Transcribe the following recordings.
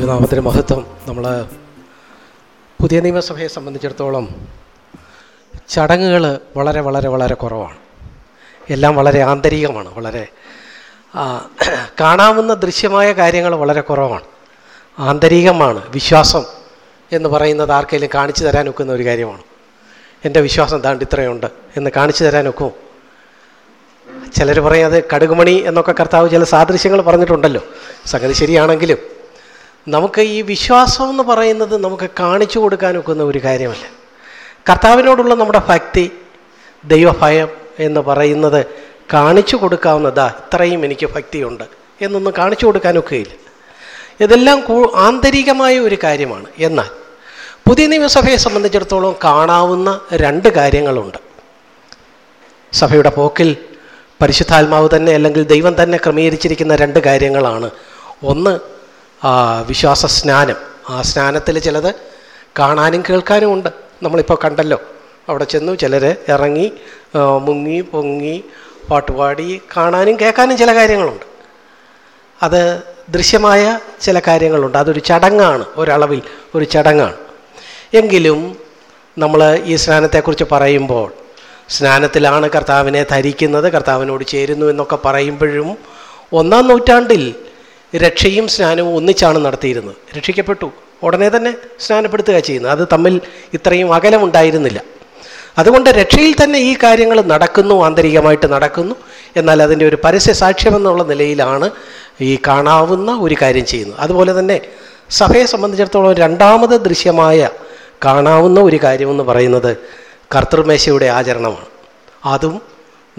ദൈവനാമത്തിന് മഹത്വം. നമ്മൾ പുതിയ നിയമസഭയെ സംബന്ധിച്ചിടത്തോളം ചടങ്ങുകൾ വളരെ വളരെ വളരെ കുറവാണ്. എല്ലാം വളരെ ആന്തരികമാണ് വളരെ കാണാവുന്ന ദൃശ്യമായ കാര്യങ്ങൾ വളരെ കുറവാണ്. ആന്തരികമാണ് വിശ്വാസം എന്ന് പറയുന്നത് ആർക്കെങ്കിലും കാണിച്ചു തരാൻ ഒക്കുന്ന ഒരു കാര്യമാണ്. എന്റെ വിശ്വാസം താണ്ട് ഇത്രയുണ്ട് എന്ന് കാണിച്ചു തരാൻ ഒക്കുമോ ചിലർ പറയും അത് കടുകുമണി എന്നൊക്കെ കർത്താവ് ചില സാദൃശ്യങ്ങൾ പറഞ്ഞിട്ടുണ്ടല്ലോ. സംഗതി ശരിയാണെങ്കിലും നമുക്ക് ഈ വിശ്വാസം എന്ന് പറയുന്നത് നമുക്ക് കാണിച്ചു കൊടുക്കാനൊക്കുന്ന ഒരു കാര്യമല്ല. കർത്താവിനോടുള്ള നമ്മുടെ ഭക്തി ദൈവഭയം എന്ന് പറയുന്നത് കാണിച്ചു കൊടുക്കാവുന്നതാ ഇത്രയും എനിക്ക് ഭക്തിയുണ്ട് എന്നൊന്നും കാണിച്ചു കൊടുക്കാനൊക്കെയില്ല. ഇതെല്ലാം ആന്തരികമായ ഒരു കാര്യമാണ്. എന്നാൽ പുതിയ നിയമസഭയെ സംബന്ധിച്ചിടത്തോളം കാണാവുന്ന രണ്ട് കാര്യങ്ങളുണ്ട്. സഭയുടെ പോക്കിൽ പരിശുദ്ധാത്മാവ് തന്നെ അല്ലെങ്കിൽ ദൈവം തന്നെ ക്രമീകരിച്ചിരിക്കുന്ന രണ്ട് കാര്യങ്ങളാണ്. ഒന്ന് വിശ്വാസ സ്നാനം ആ സ്നാനത്തിൽ ചിലത് കാണാനും കേൾക്കാനും ഉണ്ട്. നമ്മളിപ്പോൾ കണ്ടല്ലോ. അവിടെ ചെന്നു ചിലർ ഇറങ്ങി മുങ്ങി പൊങ്ങി പാട്ടുപാടി കാണാനും കേൾക്കാനും ചില കാര്യങ്ങളുണ്ട്. അത് ദൃശ്യമായ ചില കാര്യങ്ങളുണ്ട്. അതൊരു ചടങ്ങാണ്. ഒരളവിൽ ഒരു ചടങ്ങാണ്. എങ്കിലും നമ്മൾ ഈ സ്നാനത്തെക്കുറിച്ച് പറയുമ്പോൾ സ്നാനത്തിലാണ് കർത്താവിനെ ധരിക്കുന്നത് കർത്താവിനോട് ചേരുന്നു എന്നൊക്കെ പറയുമ്പോഴും ഒന്നാം നൂറ്റാണ്ടിൽ രക്ഷയും സ്നാനവും ഒന്നിച്ചാണ് നടത്തിയിരുന്നത്. രക്ഷിക്കപ്പെട്ടു. ഉടനെ തന്നെ സ്നാനപ്പെടുത്തുക ചെയ്യുന്നത് അത് തമ്മിൽ ഇത്രയും അകലമുണ്ടായിരുന്നില്ല. അതുകൊണ്ട് രക്ഷയിൽ തന്നെ ഈ കാര്യങ്ങൾ നടക്കുന്നു ആന്തരികമായിട്ട് നടക്കുന്നു. എന്നാൽ അതിന്റെ ഒരു പരസ്യ സാക്ഷ്യമെന്നുള്ള നിലയിലാണ് ഈ കാണാവുന്ന ഒരു കാര്യം ചെയ്യുന്നത്. അതുപോലെ തന്നെ സഭയെ സംബന്ധിച്ചിടത്തോളം രണ്ടാമത് ദൃശ്യമായ കാണാവുന്ന ഒരു കാര്യമെന്ന് പറയുന്നത് കർത്തൃമേശയുടെ ആചരണമാണ്. അതും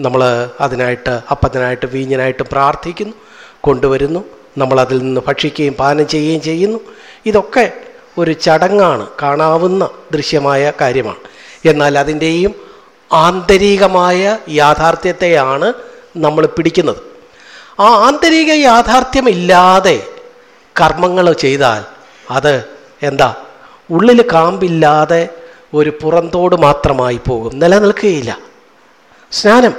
നമ്മൾ അതിനായിട്ട് അപ്പത്തിനായിട്ട് വീഞ്ഞിനായിട്ട് പ്രാർത്ഥിക്കുന്നു കൊണ്ടുവരുന്നു. നമ്മൾ അതിൽ നിന്ന് ഭക്ഷിക്കുകയും പാനം ചെയ്യുകയും ചെയ്യുന്നു. ഇതൊക്കെ ഒരു ചടങ്ങാണ് കാണാവുന്ന ദൃശ്യമായ കാര്യമാണ്. എന്നാൽ അതിന്റെയും ആന്തരികമായ യാഥാർത്ഥ്യത്തെയാണ് നമ്മൾ പിടിക്കുന്നത്. ആ ആന്തരിക യാഥാർത്ഥ്യമില്ലാതെ കർമ്മങ്ങൾ ചെയ്താൽ അത് എന്താ? ഉള്ളിൽ കാമ്പില്ലാതെ ഒരു പുറന്തോട് മാത്രമായി പോകും നിലനിൽക്കുകയില്ല. സ്നാനം.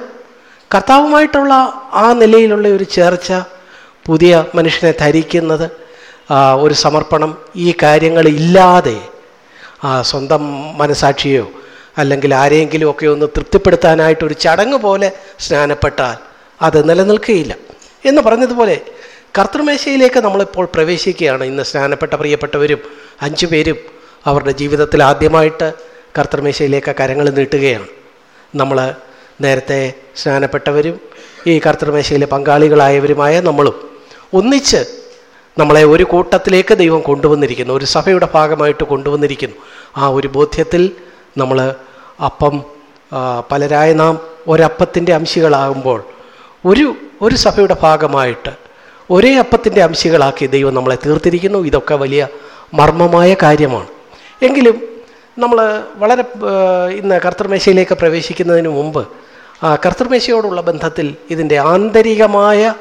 കർത്താവുമായിട്ടുള്ള ആ നിലയിലുള്ള ഒരു ചേർച്ച പുതിയ മനുഷ്യനെ ധരിക്കുന്നത് ഒരു സമർപ്പണം ഈ കാര്യങ്ങളില്ലാതെ സ്വന്തം മനസാക്ഷിയോ അല്ലെങ്കിൽ ആരെങ്കിലും ഒക്കെ ഒന്ന് തൃപ്തിപ്പെടുത്താനായിട്ട് ഒരു ചടങ്ങ് പോലെ സ്നാനപ്പെട്ടാൽ അത് നിലനിൽക്കുകയില്ല. എന്ന് പറഞ്ഞതുപോലെ കർത്തൃമേശയിലേക്ക് നമ്മളിപ്പോൾ പ്രവേശിക്കുകയാണ്. ഇന്ന് സ്നാനപ്പെട്ട പ്രിയപ്പെട്ടവരും അഞ്ചു പേരും അവരുടെ ജീവിതത്തിൽ ആദ്യമായിട്ട് കർത്തൃമേശയിലേക്ക് കരങ്ങൾ നീട്ടുകയാണ്. നമ്മൾ നേരത്തെ സ്നാനപ്പെട്ടവരും ഈ കർത്തൃമേശയിലെ പങ്കാളികളായവരുമായ നമ്മളും ഒന്നിച്ച് നമ്മളെ ഒരു കൂട്ടത്തിലേക്ക് ദൈവം കൊണ്ടുവന്നിരിക്കുന്നു ഒരു സഭയുടെ ഭാഗമായിട്ട് കൊണ്ടുവന്നിരിക്കുന്നു. ആ ഒരു ബോധ്യത്തിൽ നമ്മൾ അപ്പം പലരായ നാം ഒരപ്പത്തിന്റെ അംശികളാകുമ്പോൾ ഒരു ഒരു സഭയുടെ ഭാഗമായിട്ട് ഒരേ അപ്പത്തിന്റെ അംശികളാക്കി ദൈവം നമ്മളെ തീർത്തിരിക്കുന്നു. ഇതൊക്കെ വലിയ മർമ്മമായ കാര്യമാണ്. എങ്കിലും നമ്മൾ വളരെ ഇന്ന് കർത്തൃമേശയിലേക്ക് പ്രവേശിക്കുന്നതിന് മുമ്പ് കർത്തൃമേശയോടുള്ള ബന്ധത്തിൽ ഇതിന്റെ ആന്തരികമായ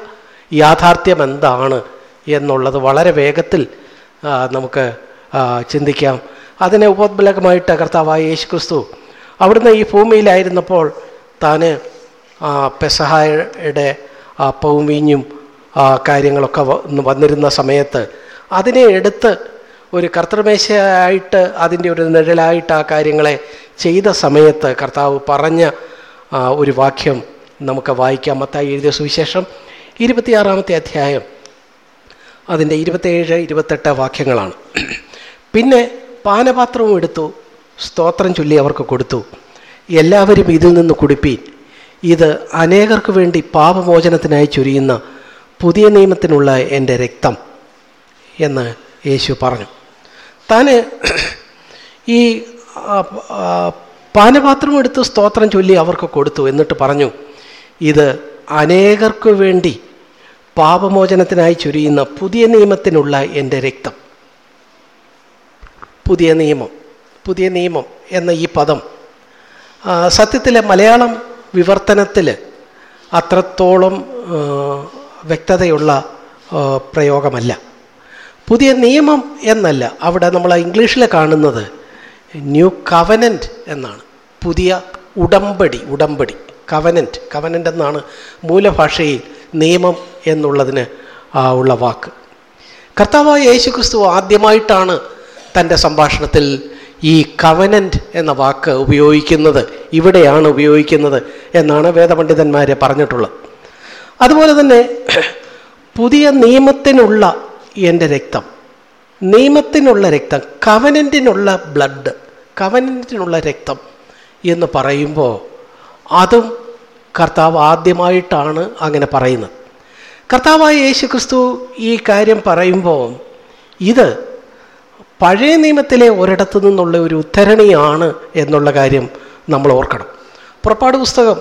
യാഥാർത്ഥ്യം എന്താണ് എന്നുള്ളത് വളരെ വേഗത്തിൽ നമുക്ക് ചിന്തിക്കാം. അതിനെ ഉപോത്ബലകമായിട്ട് കർത്താവായ യേശു ക്രിസ്തു അവിടുന്ന് ഈ ഭൂമിയിലായിരുന്നപ്പോൾ താന് പെസഹായുടെ അപ്പവും വീഞ്ഞും കാര്യങ്ങളൊക്കെ വന്നിരുന്ന സമയത്ത് അതിനെ എടുത്ത് ഒരു കർത്തൃമേശയായിട്ട് അതിന്റെ ഒരു നിഴലായിട്ട് ആ കാര്യങ്ങളെ ചെയ്ത സമയത്ത് കർത്താവ് പറഞ്ഞ ഒരു വാക്യം നമുക്ക് വായിക്കാം. മത്തായി എഴുതിയ സുവിശേഷം ഇരുപത്തിയാറാമത്തെ അധ്യായം അതിന്റെ ഇരുപത്തേഴ് ഇരുപത്തെട്ട് വാക്യങ്ങളാണ്. പിന്നെ പാനപാത്രവും എടുത്തു സ്തോത്രം ചൊല്ലി അവർക്ക് കൊടുത്തു. എല്ലാവരും ഇതിൽ നിന്ന് കുടിപ്പീൻ ഇത് അനേകർക്ക് വേണ്ടി പാപമോചനത്തിനായി ചൊരിയുന്ന പുതിയ നിയമത്തിനുള്ള എന്റെ രക്തം എന്ന് യേശു പറഞ്ഞു. താന് ഈ പാനപാത്രം എടുത്ത് സ്തോത്രം ചൊല്ലി അവർക്ക് കൊടുത്തു എന്നിട്ട് പറഞ്ഞു ഇത് അനേകർക്ക് വേണ്ടി പാപമോചനത്തിനായി ചൊരിയുന്ന പുതിയ നിയമത്തിനുള്ള എന്റെ രക്തം. പുതിയ നിയമം പുതിയ നിയമം എന്ന ഈ പദം സത്യത്തിലെ മലയാളം വിവർത്തനത്തിൽ അത്രത്തോളം വ്യക്തതയുള്ള പ്രയോഗമല്ല. പുതിയ നിയമം എന്നല്ല അവിടെ നമ്മൾ ഇംഗ്ലീഷിൽ കാണുന്നത് ന്യൂ കവനന്റ് എന്നാണ്. പുതിയ ഉടമ്പടി ഉടമ്പടി. കവനന്റ് കവനന്റ് എന്നാണ് മൂലഭാഷയിൽ നിയമം എന്നുള്ളതിന് ഉള്ള വാക്ക്. കർത്താവായ യേശു ക്രിസ്തു ആദ്യമായിട്ടാണ് തന്റെ സംഭാഷണത്തിൽ ഈ കവനന്റ് എന്ന വാക്ക് ഉപയോഗിക്കുന്നത് ഇവിടെയാണ് ഉപയോഗിക്കുന്നത് എന്നാണ് വേദപണ്ഡിതന്മാർ പറഞ്ഞിട്ടുള്ളത്. അതുപോലെ തന്നെ പുതിയ നിയമത്തിനുള്ള എന്റെ രക്തം നിയമത്തിനുള്ള രക്തം കവനന്റിനുള്ള ബ്ലഡ് കവനന്റിനുള്ള രക്തം എന്ന് പറയുമ്പോൾ അതും കർത്താവ് ആദ്യമായിട്ടാണ് അങ്ങനെ പറയുന്നത്. കർത്താവായ യേശു ക്രിസ്തു ഈ കാര്യം പറയുമ്പോൾ ഇത് പഴയ നിയമത്തിലെ ഒരിടത്തു നിന്നുള്ള ഒരു ഉദ്ധരണിയാണ് എന്നുള്ള കാര്യം നമ്മൾ ഓർക്കണം. പുറപ്പാട് പുസ്തകം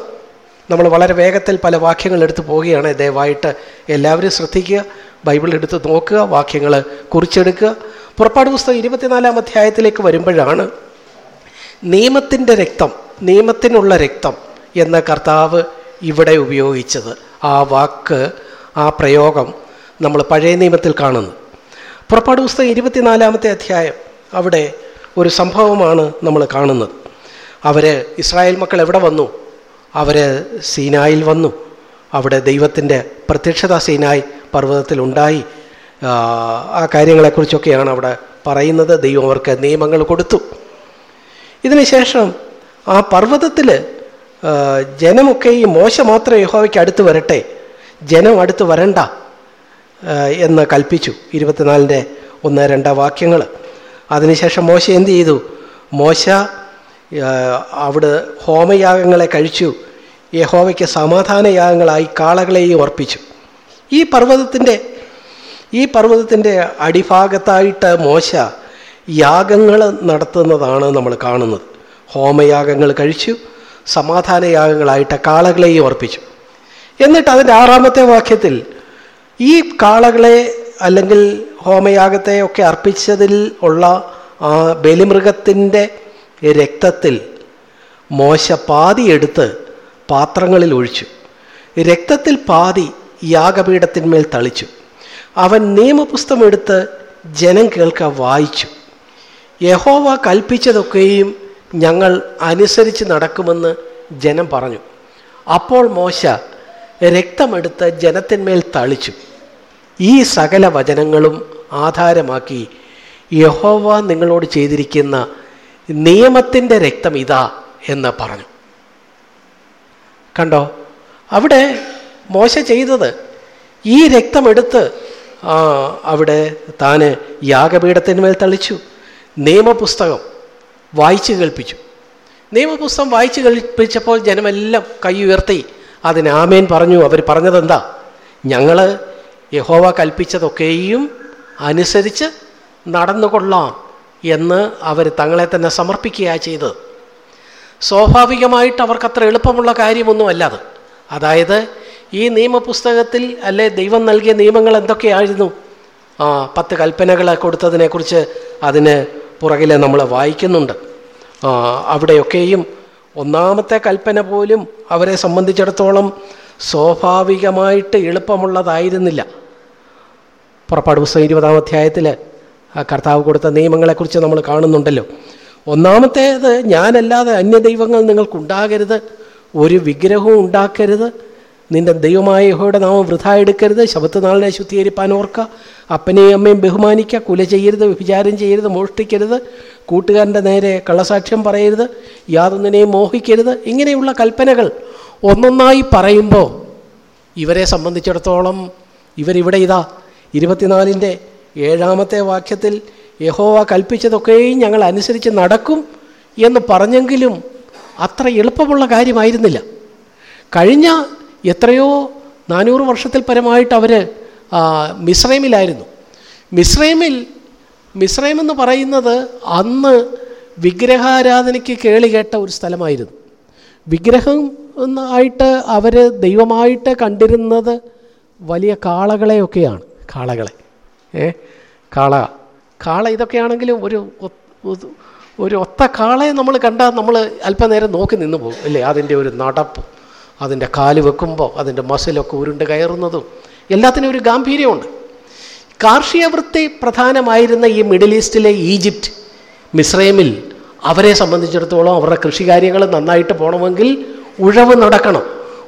നമ്മൾ വളരെ വേഗത്തിൽ പല വാക്യങ്ങൾ എടുത്തു പോവുകയാണ്. ദയവായിട്ട് എല്ലാവരും ശ്രദ്ധിക്കുക ബൈബിൾ എടുത്ത് നോക്കുക വാക്യങ്ങൾ കുറിച്ചെടുക്കുക. പുറപ്പാട് പുസ്തകം ഇരുപത്തിനാലാം അധ്യായത്തിലേക്ക് വരുമ്പോഴാണ് നിയമത്തിന്റെ രക്തം നിയമത്തിനുള്ള രക്തം എന്ന കർത്താവ് ഇവിടെ ഉപയോഗിച്ചത്. ആ വാക്ക് ആ പ്രയോഗം നമ്മൾ പഴയ നിയമത്തിൽ കാണുന്നു. പുറപ്പാട് പുസ്തകം ഇരുപത്തിനാലാമത്തെ അധ്യായം അവിടെ ഒരു സംഭവമാണ് നമ്മൾ കാണുന്നത്. അവർ ഇസ്രായേൽ മക്കൾ എവിടെ വന്നു? അവർ സീനായിൽ വന്നു. അവിടെ ദൈവത്തിന്റെ പ്രത്യക്ഷത സീനായി പർവതത്തിൽ ഉണ്ടായി. ആ കാര്യങ്ങളെക്കുറിച്ചൊക്കെയാണ് അവിടെ പറയുന്നത്. ദൈവം അവർക്ക് നിയമങ്ങൾ കൊടുത്തു. ഇതിനുശേഷം ആ പർവതത്തിൽ ജനമൊക്കെ ഈ മോശ മാത്രം യഹോവയ്ക്ക് അടുത്ത് വരട്ടെ. ജനം അടുത്ത് വരണ്ട എന്ന് കൽപ്പിച്ചു. ഇരുപത്തിനാലിന്റെ ഒന്ന് രണ്ട് വാക്യങ്ങൾ അതിനുശേഷം മോശ എന്ത് ചെയ്തു? മോശ അവിടെ ഹോമയാഗങ്ങളെ കഴിച്ചു. യഹോവയ്ക്ക് സമാധാനയാഗങ്ങളായി കാളകളെയും അർപ്പിച്ചു. ഈ പർവതത്തിന്റെ ഈ പർവതത്തിന്റെ അടിഭാഗത്തായിട്ട് മോശ യാഗങ്ങൾ നടത്തുന്നതാണ് നമ്മൾ കാണുന്നത്. ഹോമയാഗങ്ങൾ കഴിച്ചു സമാധാനയാഗങ്ങളായിട്ട് കാളകളെയും അർപ്പിച്ചു. എന്നിട്ട് അതിന്റെ ആറാമത്തെ വാക്യത്തിൽ ഈ കാളകളെ അല്ലെങ്കിൽ ഹോമയാഗത്തെ ഒക്കെ അർപ്പിച്ചതിൽ ഉള്ള ആ ബലിമൃഗത്തിന്റെ രക്തത്തിൽ മോശ പാതി എടുത്ത് പാത്രങ്ങളിൽ ഒഴിച്ചു. രക്തത്തിൽ പാതി യാഗപീഠത്തിന്മേൽ തളിച്ചു. അവൻ നിയമപുസ്തകം എടുത്ത് ജനം കേൾക്ക വായിച്ചു. യഹോവ കൽപ്പിച്ചതൊക്കെയും ഞങ്ങൾ അനുസരിച്ച് നടക്കുമെന്ന് ജനം പറഞ്ഞു. അപ്പോൾ മോശ രക്തമെടുത്ത് ജനത്തിന്മേൽ തളിച്ചു. ഈ സകല വചനങ്ങളും ആധാരമാക്കി യഹോവ നിങ്ങളോട് ചെയ്തിരിക്കുന്ന നിയമത്തിന്റെ രക്തം ഇതാ എന്ന് പറഞ്ഞു. കണ്ടോ? അവിടെ മോശ ചെയ്തത് ഈ രക്തമെടുത്ത് അവിടെ താന് യാഗപീഠത്തിന്മേൽ തളിച്ചു. നിയമപുസ്തകം. വായിച്ചു കേൾപ്പിച്ചു. നിയമപുസ്തകം വായിച്ചു കേൾപ്പിച്ചപ്പോൾ ജനമെല്ലാം കൈ ഉയർത്തി അതിന് ആമേൻ പറഞ്ഞു. അവർ പറഞ്ഞതെന്താ? ഞങ്ങൾ യഹോവ കൽപ്പിച്ചതൊക്കെയും അനുസരിച്ച് നടന്നുകൊള്ളാം എന്ന് അവർ തങ്ങളെ തന്നെ സമർപ്പിക്കുകയാണ് ചെയ്തത്. സ്വാഭാവികമായിട്ട് അവർക്കത്ര എളുപ്പമുള്ള കാര്യമൊന്നുമല്ല അത്. അതായത് ഈ നിയമപുസ്തകത്തിൽ അല്ലെ ദൈവം നൽകിയ നിയമങ്ങൾ എന്തൊക്കെയായിരുന്നു? ആ പത്ത് കൽപ്പനകൾ കൊടുത്തതിനെക്കുറിച്ച് അതിന് പുറകിൽ നമ്മൾ വായിക്കുന്നുണ്ട്. അവിടെയൊക്കെയും ഒന്നാമത്തെ കൽപ്പന പോലും അവരെ സംബന്ധിച്ചിടത്തോളം സ്വാഭാവികമായിട്ട് എളുപ്പമുള്ളതായിരുന്നില്ല. പുറപ്പാട് പുസ്തകം ഇരുപതാം അധ്യായത്തിൽ കർത്താവ് കൊടുത്ത നിയമങ്ങളെക്കുറിച്ച് നമ്മൾ കാണുന്നുണ്ടല്ലോ. ഒന്നാമത്തേത് ഞാനല്ലാതെ അന്യദൈവങ്ങൾ നിങ്ങൾക്കുണ്ടാകരുത് ഒരു വിഗ്രഹവും ഉണ്ടാക്കരുത് നിന്റെ ദൈവമായ യഹോയുടെ നാമം വൃഥ എടുക്കരുത്. ശബത്ത് നാളിനെ ശുദ്ധീകരിപ്പാൻ ഓർക്കുക. അപ്പനെയും അമ്മയും ബഹുമാനിക്കുക. കുല ചെയ്യരുത് വിചാരം ചെയ്യരുത് മോഷ്ടിക്കരുത്. കൂട്ടുകാരന്റെ നേരെ കള്ളസാക്ഷ്യം പറയരുത്. യാതൊന്നിനെയും മോഹിക്കരുത്. ഇങ്ങനെയുള്ള കൽപ്പനകൾ ഒന്നൊന്നായി പറയുമ്പോൾ ഇവരെ സംബന്ധിച്ചിടത്തോളം ഇവരിവിടെ ഇതാ. ഇരുപത്തിനാലിന്റെ ഏഴാമത്തെ വാക്യത്തിൽ യഹോവ കൽപ്പിച്ചതൊക്കെയും ഞങ്ങൾ അനുസരിച്ച് നടക്കും എന്ന് പറഞ്ഞെങ്കിലും അത്ര എളുപ്പമുള്ള കാര്യമായിരുന്നില്ല. കഴിഞ്ഞ എത്രയോ നാനൂറ് വർഷത്തിൽ പരമായിട്ട് അവർ മിശ്രൈമിലായിരുന്നു മിശ്രൈമിൽ മിശ്രൈം എന്ന് പറയുന്നത് അന്ന് വിഗ്രഹാരാധനയ്ക്ക് കേളി കേട്ട ഒരു സ്ഥലമായിരുന്നു. വിഗ്രഹം ആയിട്ട് അവർ ദൈവമായിട്ട് കണ്ടിരുന്നത് വലിയ കാളകളെയൊക്കെയാണ്. കാളകളെ. ഏ? കാള. കാള ഇതൊക്കെയാണെങ്കിലും ഒരു ഒരു ഒത്ത കാളയെ നമ്മൾ കണ്ടാൽ നമ്മൾ അല്പനേരം നോക്കി നിന്ന് പോകും അല്ലേ? അതിന്റെ ഒരു നടപ്പ്. അതിന്റെ കാൽ വെക്കുമ്പോൾ അതിന്റെ മസിലൊക്കെ ഉരുണ്ട് കയറുന്നതും എല്ലാത്തിനും ഒരു ഗാംഭീര്യമുണ്ട്. കാർഷിക വൃത്തി പ്രധാനമായിരുന്ന ഈ മിഡിൽ ഈസ്റ്റിലെ ഈജിപ്റ്റ് മിസ്രൈമിൽ അവരെ സംബന്ധിച്ചിടത്തോളം അവരുടെ കൃഷികാര്യങ്ങൾ നന്നായിട്ട് പോകണമെങ്കിൽ ഉഴവ് നടക്കണം.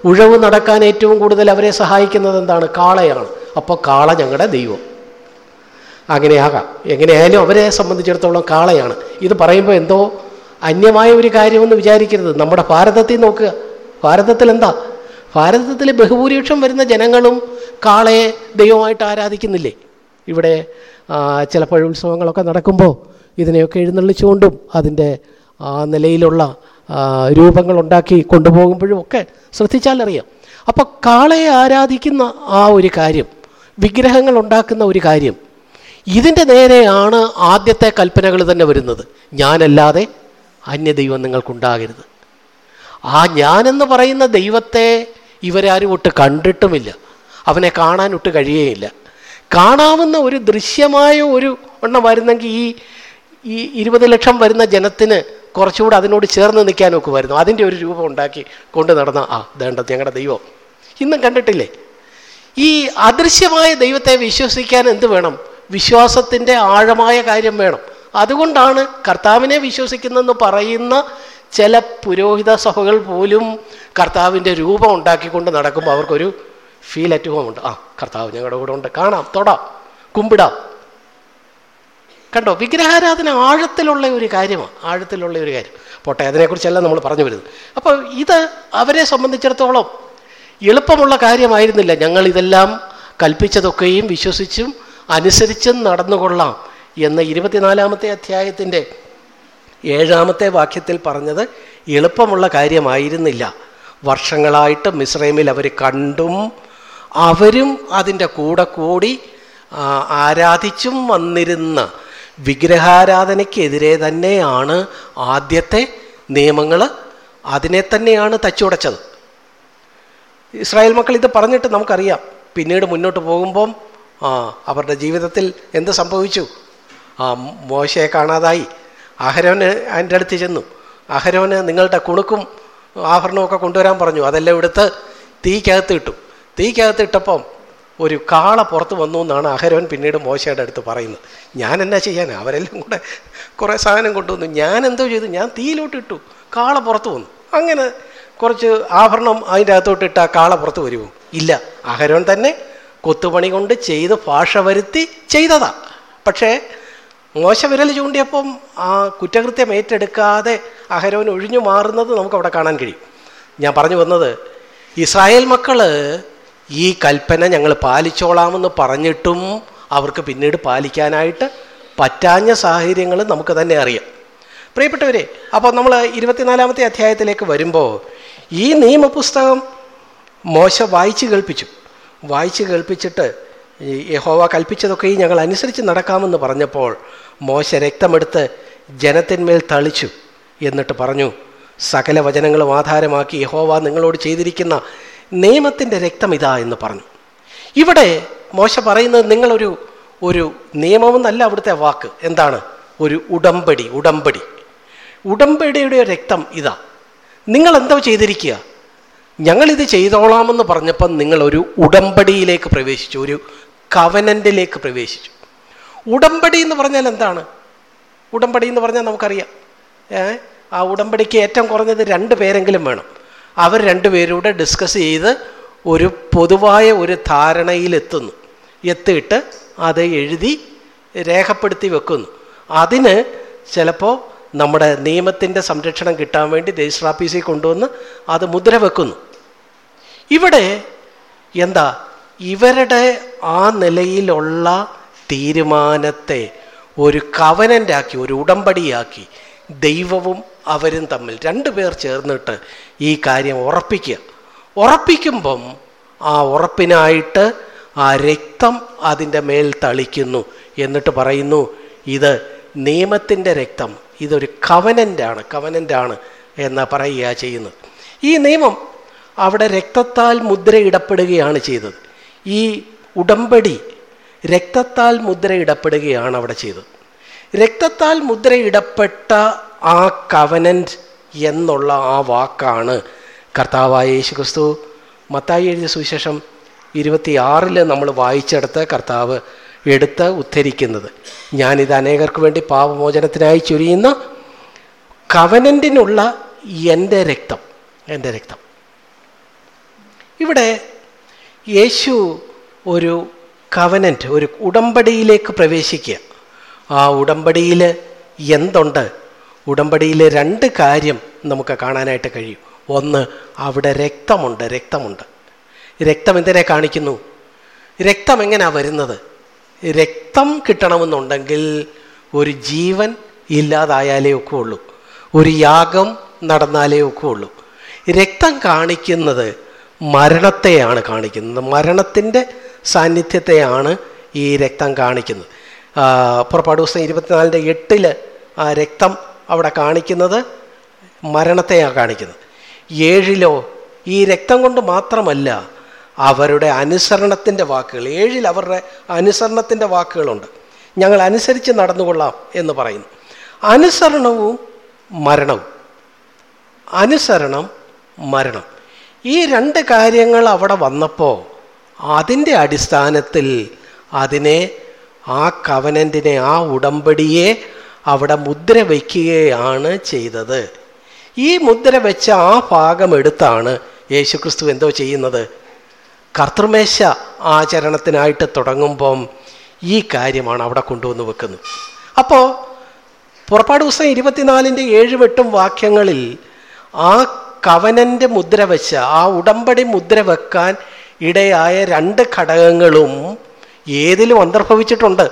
ഉഴവ് നടക്കാൻ ഏറ്റവും കൂടുതൽ അവരെ സഹായിക്കുന്നത് എന്താണ്? കാളയാണ്. അപ്പോൾ കാള ഞങ്ങളുടെ ദൈവം. അങ്ങനെയാകാം എങ്ങനെയായാലും അവരെ സംബന്ധിച്ചിടത്തോളം കാളയാണ്. ഇത് പറയുമ്പോൾ എന്തോ അന്യമായ ഒരു കാര്യമെന്ന് വിചാരിക്കരുത്. നമ്മുടെ ഭാരതത്തിൽ നോക്കുക. ഭാരതത്തിൽ എന്താ ഭാരതത്തിൽ ബഹുഭൂരിപക്ഷം വരുന്ന ജനങ്ങളും കാളയെ ദൈവമായിട്ട് ആരാധിക്കുന്നില്ലേ? ഇവിടെ ചിലപ്പോൾ ഉത്സവങ്ങളൊക്കെ നടക്കുമ്പോൾ ഇതിനെയൊക്കെ എഴുന്നള്ളിച്ചുകൊണ്ടും അതിന്റെ ആ നിലയിലുള്ള ഉണ്ടാക്കി കൊണ്ടുപോകുമ്പോഴും ഒക്കെ ശ്രദ്ധിച്ചാലറിയാം അപ്പോൾ കാളയെ ആരാധിക്കുന്ന ആ ഒരു കാര്യം വിഗ്രഹങ്ങൾ ഉണ്ടാക്കുന്ന ഒരു കാര്യം ഇതിന്റെ നേരെയാണ് ആദ്യത്തെ കൽപ്പനകൾ തന്നെ വരുന്നത്. ഞാനല്ലാതെ അന്യദൈവം നിങ്ങൾക്കുണ്ടാകരുത്. ആ ഞാനെന്ന് പറയുന്ന ദൈവത്തെ ഇവരാരും ഒട്ട് കണ്ടിട്ടുമില്ല. അവനെ കാണാൻ ഒട്ട് കഴിയുകയില്ല കാണാവുന്ന ഒരു ദൃശ്യമായ ഒരു എണ്ണം വരുന്നെങ്കിൽ ഈ ഈ ഇരുപത് ലക്ഷം വരുന്ന ജനത്തിന് കുറച്ചുകൂടെ അതിനോട് ചേർന്ന് നിൽക്കാനൊക്കെ വരുന്നു. അതിന്റെ ഒരു രൂപം ഉണ്ടാക്കി കൊണ്ട് നടന്ന ആ വേണ്ട ഞങ്ങളുടെ ദൈവം. ഇന്നും കണ്ടിട്ടില്ലേ? ഈ അദൃശ്യമായ ദൈവത്തെ വിശ്വസിക്കാൻ എന്ത് വേണം? വിശ്വാസത്തിന്റെ ആഴമായ കാര്യം വേണം. അതുകൊണ്ടാണ് കർത്താവിനെ വിശ്വസിക്കുന്നെന്ന് പറയുന്ന ചില പുരോഹിത സഭകൾ പോലും കർത്താവിന്റെ രൂപം ഉണ്ടാക്കിക്കൊണ്ട് നടക്കുമ്പോൾ അവർക്കൊരു ഫീൽ അറ്റ് ഹോം ഉണ്ട്. ആ കർത്താവ് ഞങ്ങളുടെ കൂടെ ഉണ്ട്. കാണാം തൊടാം കുമ്പിടാം. കണ്ടോ? വിഗ്രഹാരാധന ആഴത്തിലുള്ള ഒരു കാര്യമാണ് ആഴത്തിലുള്ള ഒരു കാര്യം. പോട്ടെ അതിനെക്കുറിച്ചല്ല നമ്മൾ പറഞ്ഞു വരുന്നത്. അപ്പോൾ ഇത് അവരെ സംബന്ധിച്ചിടത്തോളം എളുപ്പമുള്ള കാര്യമായിരുന്നില്ല. ഞങ്ങൾ ഇതെല്ലാം കൽപ്പിച്ചതൊക്കെയും വിശ്വസിച്ചും അനുസരിച്ചും നടന്നുകൊള്ളാം എന്ന ഇരുപത്തിനാലാമത്തെ അധ്യായത്തിന്റെ ഏഴാമത്തെ വാക്യത്തിൽ പറഞ്ഞത് എളുപ്പമുള്ള കാര്യമായിരുന്നില്ല. വർഷങ്ങളായിട്ട് മിസ്രൈമിൽ അവർ കണ്ടും അവരും അതിന്റെ കൂടെ കൂടി ആരാധിച്ചും വന്നിരുന്ന വിഗ്രഹാരാധനയ്ക്കെതിരെ തന്നെയാണ് ആദ്യത്തെ നിയമങ്ങൾ അതിനെ തന്നെയാണ് തച്ചുടച്ചത്. ഇസ്രായേൽ മക്കൾ ഇത് പറഞ്ഞിട്ട് നമുക്കറിയാം. പിന്നീട് മുന്നോട്ട് പോകുമ്പം അവരുടെ ജീവിതത്തിൽ എന്ത് സംഭവിച്ചു? മോശയെ കാണാതായി. അഹരോന് അതിന്റെ അടുത്ത് ചെന്നു. അഹരോന് നിങ്ങളുടെ കുണുക്കും ആഭരണമൊക്കെ കൊണ്ടുവരാൻ പറഞ്ഞു. അതെല്ലാം എടുത്ത് തീക്കകത്ത് ഇട്ടു. തീക്കകത്ത് ഇട്ടപ്പം ഒരു കാള പുറത്ത് വന്നു എന്നാണ് അഹരോൻ പിന്നീട് മോശയുടെ അടുത്ത് പറയുന്നത്. ഞാൻ എന്നാ ചെയ്യാൻ അവരെല്ലാം കൂടെ കുറേ സാധനം കൊണ്ടുവന്നു. ഞാൻ എന്തോ ചെയ്തു? ഞാൻ തീയിലോട്ട് ഇട്ടു. കാള പുറത്ത് വന്നു. അങ്ങനെ കുറച്ച് ആഭരണം അതിന്റെ അകത്തോട്ട് ഇട്ടാൽ കാള പുറത്ത് വരുമോ ഇല്ല. അഹരോൻ തന്നെ കൊത്തുപണി കൊണ്ട് ചെയ്ത് ഭാഷ വരുത്തി ചെയ്തതാ. പക്ഷേ മോശ വിരൽ ചൂണ്ടിയപ്പം ആ കുറ്റകൃത്യം ഏറ്റെടുക്കാതെ അഹരോൻ ഒഴിഞ്ഞു മാറുന്നത് നമുക്കവിടെ കാണാൻ കഴിയും. ഞാൻ പറഞ്ഞു വന്നത് ഇസ്രായേൽ മക്കൾ ഈ കൽപ്പന ഞങ്ങൾ പാലിച്ചോളാമെന്ന് പറഞ്ഞിട്ടും അവർക്ക് പിന്നീട് പാലിക്കാനായിട്ട് പറ്റാഞ്ഞ സാഹചര്യങ്ങൾ നമുക്ക് തന്നെ അറിയാം. പ്രിയപ്പെട്ടവരെ അപ്പോൾ നമ്മൾ ഇരുപത്തിനാലാമത്തെ അധ്യായത്തിലേക്ക് വരുമ്പോൾ ഈ നിയമപുസ്തകം മോശ വായിച്ച് കേൾപ്പിച്ചു. വായിച്ച് കേൾപ്പിച്ചിട്ട് യഹോവ കൽപ്പിച്ചതൊക്കെ ഞങ്ങൾ അനുസരിച്ച് നടക്കാമെന്ന് പറഞ്ഞപ്പോൾ മോശ രക്തമെടുത്ത് ജനത്തിന്മേൽ തളിച്ചു എന്നിട്ട് പറഞ്ഞു സകല വചനങ്ങളും ആധാരമാക്കി യഹോവ നിങ്ങളോട് ചെയ്തിരിക്കുന്ന നിയമത്തിന്റെ രക്തം ഇതാ എന്ന് പറഞ്ഞു. ഇവിടെ മോശ പറയുന്നത് നിങ്ങളൊരു ഒരു നിയമമെന്നല്ല അവിടുത്തെ വാക്ക്. എന്താണ്? ഒരു ഉടമ്പടി ഉടമ്പടി. ഉടമ്പടിയുടെ രക്തം ഇതാ. നിങ്ങൾ എന്തോ ചെയ്തിരിക്കുക. ഞങ്ങളിത് ചെയ്തോളാമെന്ന് പറഞ്ഞപ്പം നിങ്ങളൊരു ഉടമ്പടിയിലേക്ക് പ്രവേശിച്ചു ഒരു കവനന്റിലേക്ക് പ്രവേശിച്ചു. ഉടമ്പടി എന്ന് പറഞ്ഞാൽ എന്താണ്? ഉടമ്പടി എന്ന് പറഞ്ഞാൽ നമുക്കറിയാം. ഏ? ആ ഉടമ്പടിക്ക് ഏറ്റവും കുറഞ്ഞത് രണ്ട് പേരെങ്കിലും വേണം. അവർ രണ്ടുപേരൂടെ ഡിസ്കസ് ചെയ്ത് ഒരു പൊതുവായ ഒരു ധാരണയിലെത്തുന്നു. എത്തിയിട്ട് അത് എഴുതി രേഖപ്പെടുത്തി വെക്കുന്നു. അതിന് ചിലപ്പോൾ നമ്മുടെ നിയമത്തിന്റെ സംരക്ഷണം കിട്ടാൻ വേണ്ടി രജിസ്റ്റർ കൊണ്ടുവന്ന് അത് മുദ്ര വെക്കുന്നു. ഇവിടെ എന്താ? ഇവരുടെ ആ നിലയിലുള്ള തീരുമാനത്തെ ഒരു കവനന്റാക്കി ഒരു ഉടമ്പടിയാക്കി ദൈവവും അവരും തമ്മിൽ രണ്ടു പേർ ചേർന്നിട്ട് ഈ കാര്യം ഉറപ്പിക്കുക. ഉറപ്പിക്കുമ്പം ആ ഉറപ്പിനായിട്ട് ആ രക്തം അതിന്റെ മേൽ തളിക്കുന്നു എന്നിട്ട് പറയുന്നു ഇത് നിയമത്തിന്റെ രക്തം ഇതൊരു കവനന്റാണ് കവനന്റാണ് എന്ന് പറയുക ചെയ്യുന്നത്. ഈ നിയമം അവിടെ രക്തത്താൽ മുദ്രയിടപ്പെടുകയാണ് ചെയ്തത്. ഈ ഉടമ്പടി രക്തത്താൽ മുദ്രയിടപ്പെടുകയാണ് അവിടെ ചെയ്തത്. രക്തത്താൽ മുദ്രയിടപ്പെട്ട ആ കവനന്റ് എന്നുള്ള ആ വാക്കാണ് കർത്താവായ യേശു ക്രിസ്തു മത്തായി എഴുതിയ സുവിശേഷം ഇരുപത്തിയാറിൽ നമ്മൾ വായിച്ചെടുത്ത് കർത്താവ് എടുത്ത് ഉദ്ധരിക്കുന്നത്. ഞാനിത് അനേകർക്ക് വേണ്ടി പാപമോചനത്തിനായി ചൊരിയുന്ന കവനന്റിനുള്ള എന്റെ രക്തം എന്റെ രക്തം. ഇവിടെ യേശു ഒരു കവനന്റ് ഒരു ഉടമ്പടിയിലേക്ക് പ്രവേശിക്കുക. ആ ഉടമ്പടിയിൽ എന്തുണ്ട്? ഉടമ്പടിയിൽ രണ്ട് കാര്യം നമുക്ക് കാണാനായിട്ട് കഴിയും. ഒന്ന് അവിടെ രക്തമുണ്ട് രക്തമുണ്ട്. രക്തം എന്തിനെ കാണിക്കുന്നു? രക്തം എങ്ങനെയാണ് വരുന്നത്? രക്തം കിട്ടണമെന്നുണ്ടെങ്കിൽ ഒരു ജീവൻ ഇല്ലാതായാലേ ഒക്കെ ഉള്ളൂ ഒരു യാഗം നടന്നാലേ ഒക്കെ ഉള്ളൂ രക്തം കാണിക്കുന്നത് മരണത്തെയാണ് കാണിക്കുന്നത്. മരണത്തിന്റെ സാന്നിധ്യത്തെയാണ് ഈ രക്തം കാണിക്കുന്നത്. പുറപ്പാട് ദിവസം ഇരുപത്തിനാലിന്റെ എട്ടിൽ ആ രക്തം അവിടെ കാണിക്കുന്നത് മരണത്തെയാണ് കാണിക്കുന്നത്. ഏഴിലോ ഈ രക്തം കൊണ്ട് മാത്രമല്ല അവരുടെ അനുസരണത്തിന്റെ വാക്കുകൾ ഏഴിൽ അവരുടെ അനുസരണത്തിന്റെ വാക്കുകളുണ്ട്. ഞങ്ങൾ അനുസരിച്ച് നടന്നുകൊള്ളാം എന്ന് പറയുന്നു. അനുസരണവും മരണവും. അനുസരണം മരണം. ഈ രണ്ട് കാര്യങ്ങൾ അവിടെ വന്നപ്പോൾ അതിന്റെ അടിസ്ഥാനത്തിൽ അതിനെ ആ കവനന്റിനെ ആ ഉടമ്പടിയെ അവിടെ മുദ്ര വയ്ക്കുകയാണ് ചെയ്തത്. ഈ മുദ്ര വെച്ച ആ ഭാഗം എടുത്താണ് യേശുക്രിസ്തു എന്തോ ചെയ്യുന്നത്. കർത്തൃമേശ ആചരണത്തിനായിട്ട് തുടങ്ങുമ്പം ഈ കാര്യമാണ് അവിടെ കൊണ്ടുവന്ന് വെക്കുന്നത്. അപ്പോൾ പുറപ്പാട് ദിവസം ഇരുപത്തിനാലിന്റെ ഏഴും എട്ടും വാക്യങ്ങളിൽ ആ കവനന്റെ മുദ്ര വെച്ച ആ ഉടമ്പടി മുദ്ര വെക്കാൻ ഇടയായ രണ്ട് ഘടകങ്ങളും ഏതിലും അന്തർഭവിച്ചിട്ടുണ്ട്.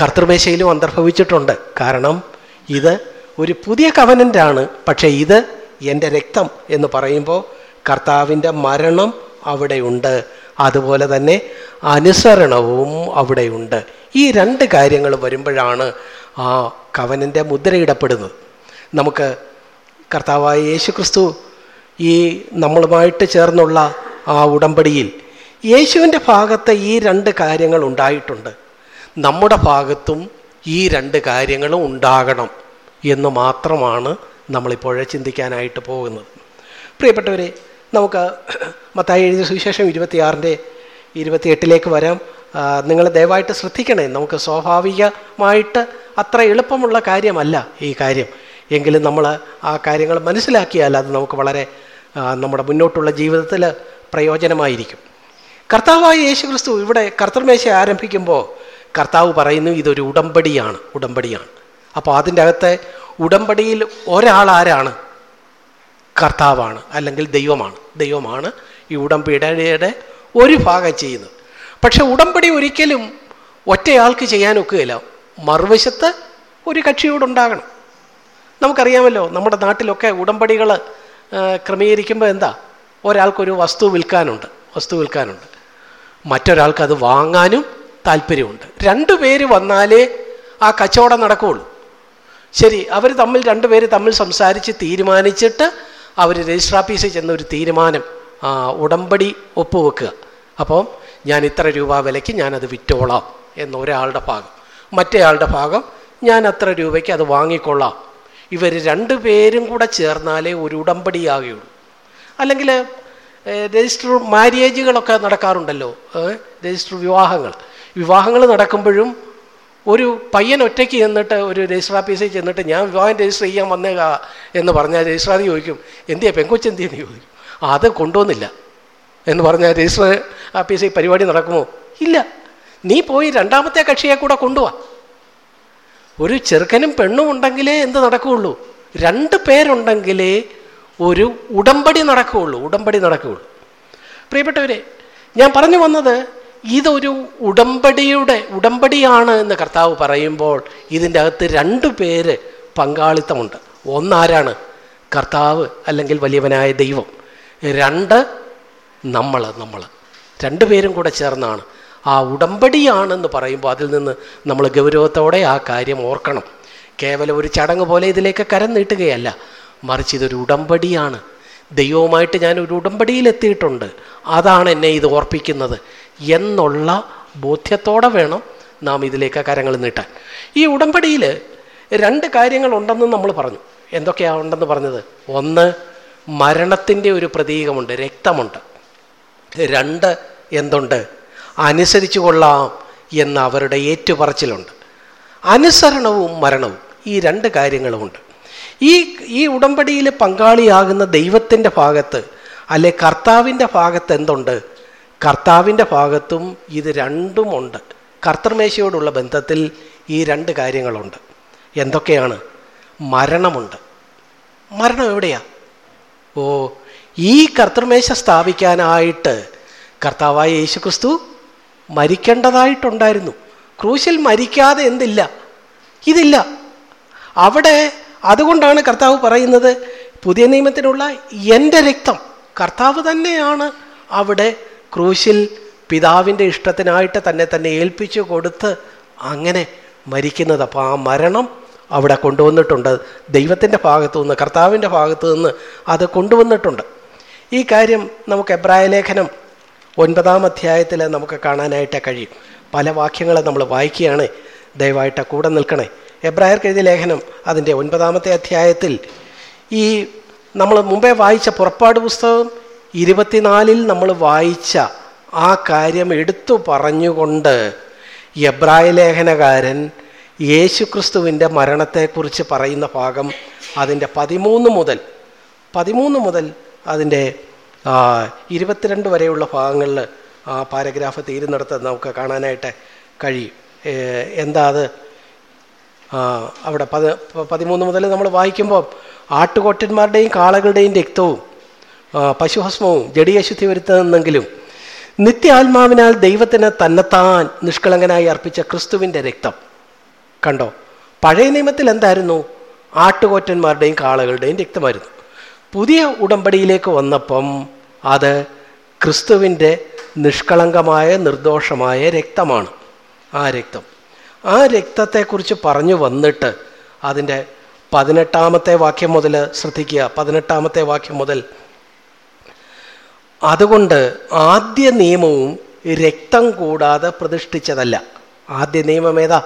കർത്തൃമേശയിലും അന്തർഭവിച്ചിട്ടുണ്ട്. കാരണം ഇത് ഒരു പുതിയ കവനന്റാണ് പക്ഷേ ഇത് എന്റെ രക്തം എന്ന് പറയുമ്പോൾ കർത്താവിന്റെ മരണം അവിടെയുണ്ട്. അതുപോലെ തന്നെ അനുസരണവും അവിടെയുണ്ട്. ഈ രണ്ട് കാര്യങ്ങൾ വരുമ്പോഴാണ് ആ കവനന്റെ മുദ്രയിടപ്പെടുന്നത് നമുക്ക് കർത്താവായ യേശു ക്രിസ്തു ഈ നമ്മളുമായിട്ട് ചേർന്നുള്ള ആ ഉടമ്പടിയിൽ യേശുവിന്റെ ഭാഗത്ത് ഈ രണ്ട് കാര്യങ്ങൾ ഉണ്ടായിട്ടുണ്ട്. നമ്മുടെ ഭാഗത്തും ഈ രണ്ട് കാര്യങ്ങളും ഉണ്ടാകണം എന്ന് മാത്രമാണ് നമ്മളിപ്പോഴേ ചിന്തിക്കാനായിട്ട് പോകുന്നത്. പ്രിയപ്പെട്ടവരെ നമുക്ക് മത്തായി എഴുതിയ സുവിശേഷം ഇരുപത്തിയാറിന്റെ ഇരുപത്തിയെട്ടിലേക്ക് വരാം. നിങ്ങൾ ദയവായിട്ട് ശ്രദ്ധിക്കണേ നമുക്ക് സ്വാഭാവികമായിട്ട് അത്ര എളുപ്പമുള്ള കാര്യമല്ല ഈ കാര്യം. എങ്കിലും നമ്മൾ ആ കാര്യങ്ങൾ മനസ്സിലാക്കിയാൽ അത് നമുക്ക് വളരെ നമ്മുടെ മുന്നോട്ടുള്ള ജീവിതത്തിൽ പ്രയോജനമായിരിക്കും. കർത്താവായ യേശു ക്രിസ്തു ഇവിടെ കർത്തർമേശ ആരംഭിക്കുമ്പോൾ കർത്താവ് പറയുന്നു ഇതൊരു ഉടമ്പടിയാണ് ഉടമ്പടിയാണ്. അപ്പോൾ അതിന്റെ അകത്തെ ഉടമ്പടിയിൽ ഒരാൾ ആരാണ്? കർത്താവാണ് അല്ലെങ്കിൽ ദൈവമാണ്. ദൈവമാണ് ഈ ഉടമ്പടിയുടെ ഒരു ഭാഗം ചെയ്യുന്നത്. പക്ഷെ ഉടമ്പടി ഒരിക്കലും ഒറ്റയാൾക്ക് ചെയ്യാൻ ഒക്കുകയില്ല മറുവശത്ത് ഒരു കക്ഷിയോടുണ്ടാകണം. നമുക്കറിയാമല്ലോ നമ്മുടെ നാട്ടിലൊക്കെ ഉടമ്പടികൾ ക്രമീകരിക്കുമ്പോൾ എന്താ? ഒരാൾക്കൊരു വസ്തു വിൽക്കാനുണ്ട് വസ്തു വിൽക്കാനുണ്ട്. മറ്റൊരാൾക്ക് അത് വാങ്ങാനും താല്പര്യമുണ്ട്. രണ്ടു പേര് വന്നാലേ ആ കച്ചവടം നടക്കുകയുള്ളൂ ശരി അവർ തമ്മിൽ രണ്ടുപേര് തമ്മിൽ സംസാരിച്ച് തീരുമാനിച്ചിട്ട് അവർ രജിസ്റ്റർ ഓഫീസിൽ ചെന്ന ഒരു തീരുമാനം ഉടമ്പടി ഒപ്പുവെക്കുക. അപ്പം ഞാൻ ഇത്ര രൂപ വിലയ്ക്ക് ഞാനത് വിറ്റോളാം എന്ന ഒരാളുടെ ഭാഗം. മറ്റേയാളുടെ ഭാഗം ഞാൻ അത്ര രൂപയ്ക്ക് അത് വാങ്ങിക്കൊള്ളാം. ഇവർ രണ്ടു പേരും കൂടെ ചേർന്നാലേ ഒരു ഉടമ്പടിയാകുകയുള്ളൂ. അല്ലെങ്കിൽ രജിസ്റ്റർ മാര്യേജുകളൊക്കെ നടക്കാറുണ്ടല്ലോ രജിസ്റ്റർ വിവാഹങ്ങൾ. വിവാഹങ്ങൾ നടക്കുമ്പോഴും ഒരു പയ്യൻ ഒറ്റയ്ക്ക് ചെന്നിട്ട് ഒരു രജിസ്റ്റർ ഓഫീസിൽ ചെന്നിട്ട് ഞാൻ വിവാഹം രജിസ്റ്റർ ചെയ്യാൻ വന്നേക്കാ എന്ന് പറഞ്ഞാൽ രജിസ്ട്രാർ ചോദിക്കും? എന്തിയാ പെങ്കൊച്ചെന്തിയെന്ന് ചോദിക്കും. "ആ, അത് കൊണ്ടുവന്നില്ല. എന്ന് പറഞ്ഞാൽ രജിസ്റ്റർ ഓഫീസിൽ പരിപാടി നടക്കുമോ? ഇല്ല. നീ പോയി രണ്ടാമത്തെ കക്ഷിയെ കൂടെ കൊണ്ടുപോവാ ഒരു ചെറുക്കനും പെണ്ണും ഉണ്ടെങ്കിലേ എന്ത് നടക്കുകയുള്ളൂ? രണ്ട് പേരുണ്ടെങ്കിലേ ഒരു ഉടമ്പടി നടക്കുകയുള്ളൂ ഉടമ്പടി നടക്കുകയുള്ളൂ. പ്രിയപ്പെട്ടവരെ ഞാൻ പറഞ്ഞു വന്നത് ഇതൊരു ഉടമ്പടിയുടെ ഉടമ്പടിയാണ് എന്ന് കർത്താവ് പറയുമ്പോൾ ഇതിന്റെ അകത്ത് രണ്ടു പേര് പങ്കാളിത്തമുണ്ട്. ഒന്നാരാണ്? കർത്താവ് അല്ലെങ്കിൽ വലിയവനായ ദൈവം. രണ്ട് നമ്മൾ നമ്മൾ രണ്ടുപേരും കൂടെ ചേർന്നാണ്. ആ ഉടമ്പടിയാണെന്ന് പറയുമ്പോൾ അതിൽ നിന്ന് നമ്മൾ ഗൗരവത്തോടെ ആ കാര്യം ഓർക്കണം. കേവലം ഒരു ചടങ്ങ് പോലെ ഇതിലേക്ക് കരം നീട്ടുകയല്ല. മറിച്ച് ഇതൊരു ഉടമ്പടിയാണ്. ദൈവവുമായിട്ട് ഞാൻ ഒരു ഉടമ്പടിയിലെത്തിയിട്ടുണ്ട്. അതാണ് എന്നെ ഇത് ഓർപ്പിക്കുന്നത്. എന്നുള്ള ബോധ്യത്തോടെ വേണം നാം ഇതിലേക്ക് കരങ്ങൾ നീട്ടാൻ. ഈ ഉടമ്പടിയിൽ രണ്ട് കാര്യങ്ങളുണ്ടെന്ന് നമ്മൾ പറഞ്ഞു. എന്തൊക്കെയാണ് ഉണ്ടെന്ന് പറഞ്ഞത്? ഒന്ന് മരണത്തിന്റെ ഒരു പ്രതീകമുണ്ട് രക്തമുണ്ട്. രണ്ട് എന്തുണ്ട്? അനുസരിച്ചു കൊള്ളാം എന്ന അവരുടെ ഏറ്റുപറച്ചിലുണ്ട്. അനുസരണവും മരണവും ഈ രണ്ട് കാര്യങ്ങളുമുണ്ട്. ഈ ഈ ഉടമ്പടിയിൽ പങ്കാളിയാകുന്ന ദൈവത്തിന്റെ ഭാഗത്ത് അല്ലെ കർത്താവിന്റെ ഭാഗത്ത് എന്തുണ്ട്? കർത്താവിന്റെ ഭാഗത്തും ഇത് രണ്ടുമുണ്ട് കർത്തർമേശയോടുള്ള ബന്ധത്തിൽ ഈ രണ്ട് കാര്യങ്ങളുണ്ട്. എന്തൊക്കെയാണ്? മരണമുണ്ട്. മരണം എവിടെയാ? ഓ ഈ കർത്തൃമേശ സ്ഥാപിക്കാനായിട്ട് കർത്താവായ യേശുക്രിസ്തു മരിക്കേണ്ടതായിട്ടുണ്ടായിരുന്നു. ക്രൂശിൽ മരിക്കാതെ എന്തില്ല? ഇതില്ല. അവിടെ അതുകൊണ്ടാണ് കർത്താവ് പറയുന്നത് പുതിയ നിയമത്തിലുള്ള എന്റെ രക്തം കർത്താവ് തന്നെയാണ് അവിടെ ക്രൂശിൽ പിതാവിന്റെ ഇഷ്ടത്തിനായിട്ട് തന്നെ തന്നെ ഏൽപ്പിച്ചു കൊടുത്ത് അങ്ങനെ മരിക്കുന്നത്. അപ്പോൾ ആ മരണം അവിടെ കൊണ്ടുവന്നിട്ടുണ്ട്. ദൈവത്തിന്റെ ഭാഗത്തു നിന്ന് കർത്താവിന്റെ ഭാഗത്തു നിന്ന് അത് കൊണ്ടുവന്നിട്ടുണ്ട്. ഈ കാര്യം നമുക്ക് എബ്രായ ലേഖനം ഒൻപതാം അധ്യായത്തിൽ നമുക്ക് കാണാനായിട്ട് കഴിയും. പല വാക്യങ്ങളെ നമ്മൾ വായിക്കുകയാണ്. ദയവായിട്ട് കൂടെ നിൽക്കണേ. എബ്രായർക്ക് എഴുതിയ ലേഖനം അതിന്റെ ഒൻപതാമത്തെ അധ്യായത്തിൽ ഈ നമ്മൾ മുമ്പേ വായിച്ച പുറപ്പാട് പുസ്തകം ഇരുപത്തിനാലിൽ നമ്മൾ വായിച്ച ആ കാര്യം എടുത്തു പറഞ്ഞുകൊണ്ട് എബ്രായ ലേഖനകാരൻ യേശുക്രിസ്തുവിന്റെ മരണത്തെക്കുറിച്ച് പറയുന്ന ഭാഗം അതിന്റെ പതിമൂന്ന് മുതൽ പതിമൂന്ന് മുതൽ അതിന്റെ ഇരുപത്തിരണ്ട് വരെയുള്ള ഭാഗങ്ങളിൽ ആ പാരഗ്രാഫ് തീരുന്നിടത്ത് നമുക്ക് കാണാനായിട്ട് കഴിയും. എന്താ അത്? അവിടെ പത് പതിമൂന്ന് മുതൽ നമ്മൾ വായിക്കുമ്പോൾ ആട്ടുകൊറ്റന്മാരുടെയും കാളകളുടെയും രക്തവും പശുഭസ്മവും ജഡിയശുദ്ധി വരുത്തുന്നെങ്കിലും നിത്യാത്മാവിനാൽ ദൈവത്തിന് തന്നെത്താൻ നിഷ്കളങ്കനായി അർപ്പിച്ച ക്രിസ്തുവിന്റെ രക്തം. കണ്ടോ? പഴയ നിയമത്തിൽ എന്തായിരുന്നു? ആട്ടുകൊറ്റന്മാരുടെയും കാളകളുടെയും രക്തമായിരുന്നു. പുതിയ ഉടമ്പടിയിലേക്ക് വന്നപ്പം അത് ക്രിസ്തുവിന്റെ നിഷ്കളങ്കമായ നിർദോഷമായ രക്തമാണ്. ആ രക്തം. ആ രക്തത്തെക്കുറിച്ച് പറഞ്ഞു വന്നിട്ട് അതിന്റെ പതിനെട്ടാമത്തെ വാക്യം മുതൽ ശ്രദ്ധിക്കുക പതിനെട്ടാമത്തെ വാക്യം മുതൽ. അതുകൊണ്ട് ആദ്യ നിയമവും രക്തം കൂടാതെ പ്രതിഷ്ഠിച്ചതല്ല. ആദ്യ നിയമം ഏതാ?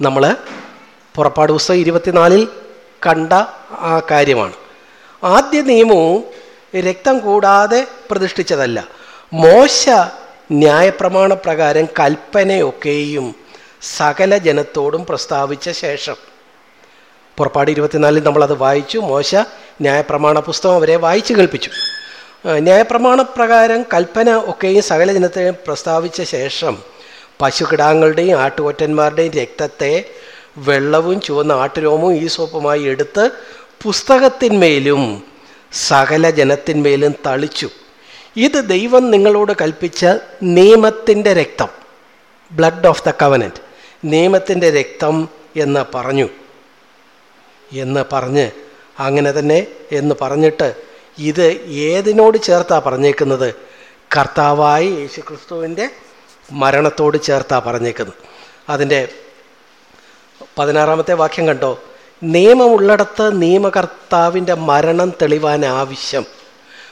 നമ്മൾ പുറപ്പാട് പുസ്തകം ഇരുപത്തിനാലിൽ കണ്ട ആ കാര്യമാണ്. ആദ്യ നിയമവും രക്തം കൂടാതെ പ്രതിഷ്ഠിച്ചതല്ല. മോശ ന്യായപ്രമാണ പ്രകാരം കൽപ്പനയൊക്കെയും സകല ജനത്തോടും പ്രസ്താവിച്ച ശേഷം. പുറപ്പാട് ഇരുപത്തിനാലിൽ നമ്മളത് വായിച്ചു. മോശ ന്യായപ്രമാണ പുസ്തകം അവരെ വായിച്ചു കേൾപ്പിച്ചു. ന്യായപ്രമാണ പ്രകാരം കൽപ്പന ഒക്കെയും സകല ജനത്തെയും പ്രസ്താവിച്ച ശേഷം പശുകിടാങ്ങളുടെയും ആട്ടുകൊറ്റന്മാരുടെയും രക്തത്തെ വെള്ളവും ചുവന്ന ആട്ടുരോമവും ഈ സോപ്പുമായി എടുത്ത് പുസ്തകത്തിന്മേലും സകല ജനത്തിന്മേലും തളിച്ചു. ഇത് ദൈവം നിങ്ങളോട് കൽപ്പിച്ച നിയമത്തിന്റെ രക്തം. ബ്ലഡ് ഓഫ് ദ കവനന്റ് നിയമത്തിന്റെ രക്തം എന്ന് പറഞ്ഞു. എന്ന് പറഞ്ഞ് അങ്ങനെ തന്നെ എന്ന് പറഞ്ഞിട്ട് ഇത് ഏതിനോട് ചേർത്താ പറഞ്ഞേക്കുന്നത്? കർത്താവായി യേശുക്രിസ്തുവിന്റെ മരണത്തോട് ചേർത്താ പറഞ്ഞേക്കുന്നത്. അതിന്റെ പതിനാറാമത്തെ വാക്യം കണ്ടോ? നിയമമുള്ളിടത്ത് നിയമകർത്താവിന്റെ മരണം തെളിവാൻ ആവശ്യം.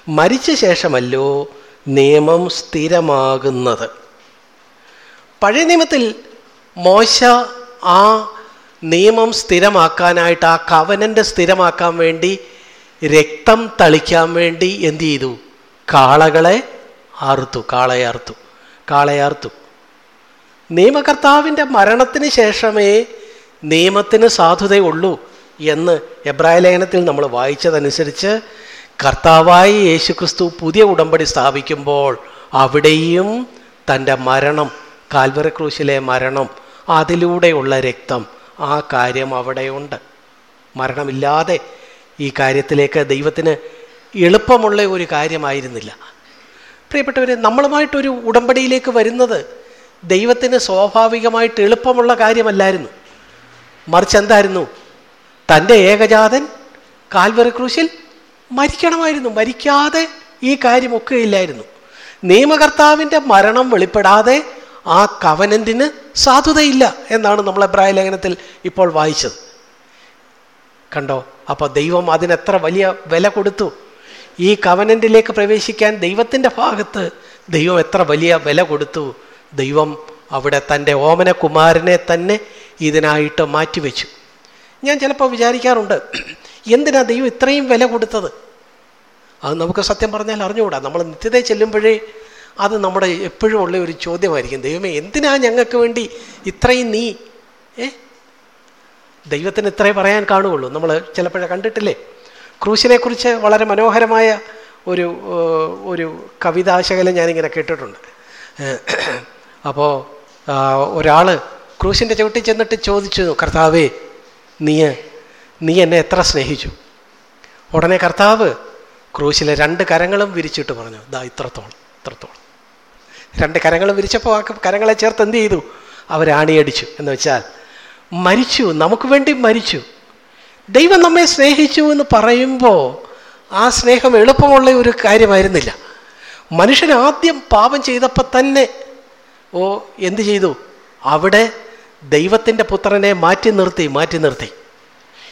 മരിച്ച ശേഷമല്ലോ നിയമം സ്ഥിരമാകുന്നത്. പഴയ നിയമത്തിൽ മോശ ആ നിയമം സ്ഥിരമാക്കാനായിട്ട് ആ കവനന്റെ സ്ഥിരമാക്കാൻ വേണ്ടി രക്തം തളിക്കാൻ വേണ്ടി എന്തു ചെയ്തു? കാളകളെ അറുത്തു കാളയെ അറുത്തു കാളയെ അറുത്തു. നിയമകർത്താവിന്റെ മരണത്തിന് ശേഷമേ നിയമത്തിന് സാധുതയുള്ളൂ എന്ന് എബ്രായ ലേഖനത്തിൽ നമ്മൾ വായിച്ചതനുസരിച്ച് കർത്താവായി യേശുക്രിസ്തു പുതിയ ഉടമ്പടി സ്ഥാപിക്കുമ്പോൾ അവിടെയും തന്റെ മരണം കാൽവറക്രൂശിലെ മരണം അതിലൂടെയുള്ള രക്തം ആ കാര്യം അവിടെയുണ്ട്. മരണമില്ലാതെ ഈ കാര്യത്തിലേക്ക് ദൈവത്തിന് എളുപ്പമുള്ള ഒരു കാര്യമായിരുന്നില്ല. പ്രിയപ്പെട്ടവരെ നമ്മളുമായിട്ടൊരു ഉടമ്പടിയിലേക്ക് വരുന്നത് ദൈവത്തിന് സ്വാഭാവികമായിട്ട് എളുപ്പമുള്ള കാര്യമല്ലായിരുന്നു. മറിച്ച് എന്തായിരുന്നു? തന്റെ ഏകജാതൻ കാൽവറി ക്രൂശിൽ മരിക്കണമായിരുന്നു. മരിക്കാതെ ഈ കാര്യമൊക്കെ ഇല്ലായിരുന്നു. നിയമകർത്താവിന്റെ മരണം വെളിപ്പെടാതെ ആ കവനന്റിന് സാധുതയില്ല എന്നാണ് നമ്മൾ എബ്രായ ലേഖനത്തിൽ ഇപ്പോൾ വായിച്ചത്. കണ്ടോ? അപ്പോൾ ദൈവം അതിനെത്ര വലിയ വില കൊടുത്തു. ഈ കവനന്റിലേക്ക് പ്രവേശിക്കാൻ ദൈവത്തിന്റെ ഭാഗത്ത് ദൈവം എത്ര വലിയ വില കൊടുത്തു. ദൈവം അവിടെ തന്റെ ഓമന കുമാരനെ തന്നെ ഇതിനായിട്ട് മാറ്റിവെച്ചു. ഞാൻ ചിലപ്പോൾ വിചാരിക്കാറുണ്ട് എന്തിനാ ദൈവം ഇത്രയും വില കൊടുത്തത്? അത് നമുക്ക് സത്യം പറഞ്ഞാൽ അറിഞ്ഞുകൂടാ. നമ്മൾ നിത്യതയെ ചെല്ലുമ്പോഴേ അത് നമ്മുടെ എപ്പോഴും ഉള്ള ഒരു ചോദ്യമായിരിക്കും. ദൈവമേ എന്തിനാ ഞങ്ങൾക്ക് വേണ്ടി ഇത്രയും നീ ഏ? ദൈവത്തിന് ഇത്രേ പറയാൻ കാണുകയുള്ളൂ. നമ്മൾ ചിലപ്പോഴേ കണ്ടിട്ടില്ലേ? ക്രൂശിനെക്കുറിച്ച് വളരെ മനോഹരമായ ഒരു ഒരു കവിതാശകലം ഞാനിങ്ങനെ കേട്ടിട്ടുണ്ട്. അപ്പോൾ ഒരാൾ ക്രൂശിന്റെ ചവിട്ടിൽ ചെന്നിട്ട് ചോദിച്ചു കർത്താവേ നീ നീ എന്നെ എത്ര സ്നേഹിച്ചു? ഉടനെ കർത്താവ് ക്രൂശിലെ രണ്ട് കരങ്ങളും വിരിച്ചിട്ട് പറഞ്ഞു ദാ ഇത്രത്തോളം ഇത്രത്തോളം. രണ്ട് കരങ്ങളും വിരിച്ചപ്പോൾ ആ കരങ്ങളെ ചേർത്ത് എന്ത് ചെയ്തു? അവരാണിയടിച്ചു എന്ന് വെച്ചാൽ മരിച്ചു നമുക്ക് വേണ്ടി മരിച്ചു. ദൈവം നമ്മെ സ്നേഹിച്ചു എന്ന് പറയുമ്പോൾ ആ സ്നേഹം എളുപ്പമുള്ള ഒരു കാര്യമായിരുന്നില്ല. മനുഷ്യൻ ആദ്യം പാപം ചെയ്തപ്പോൾ തന്നെ ഓ എന്ത് ചെയ്തു? അവിടെ ദൈവത്തിന്റെ പുത്രനെ മാറ്റി നിർത്തി മാറ്റി നിർത്തി.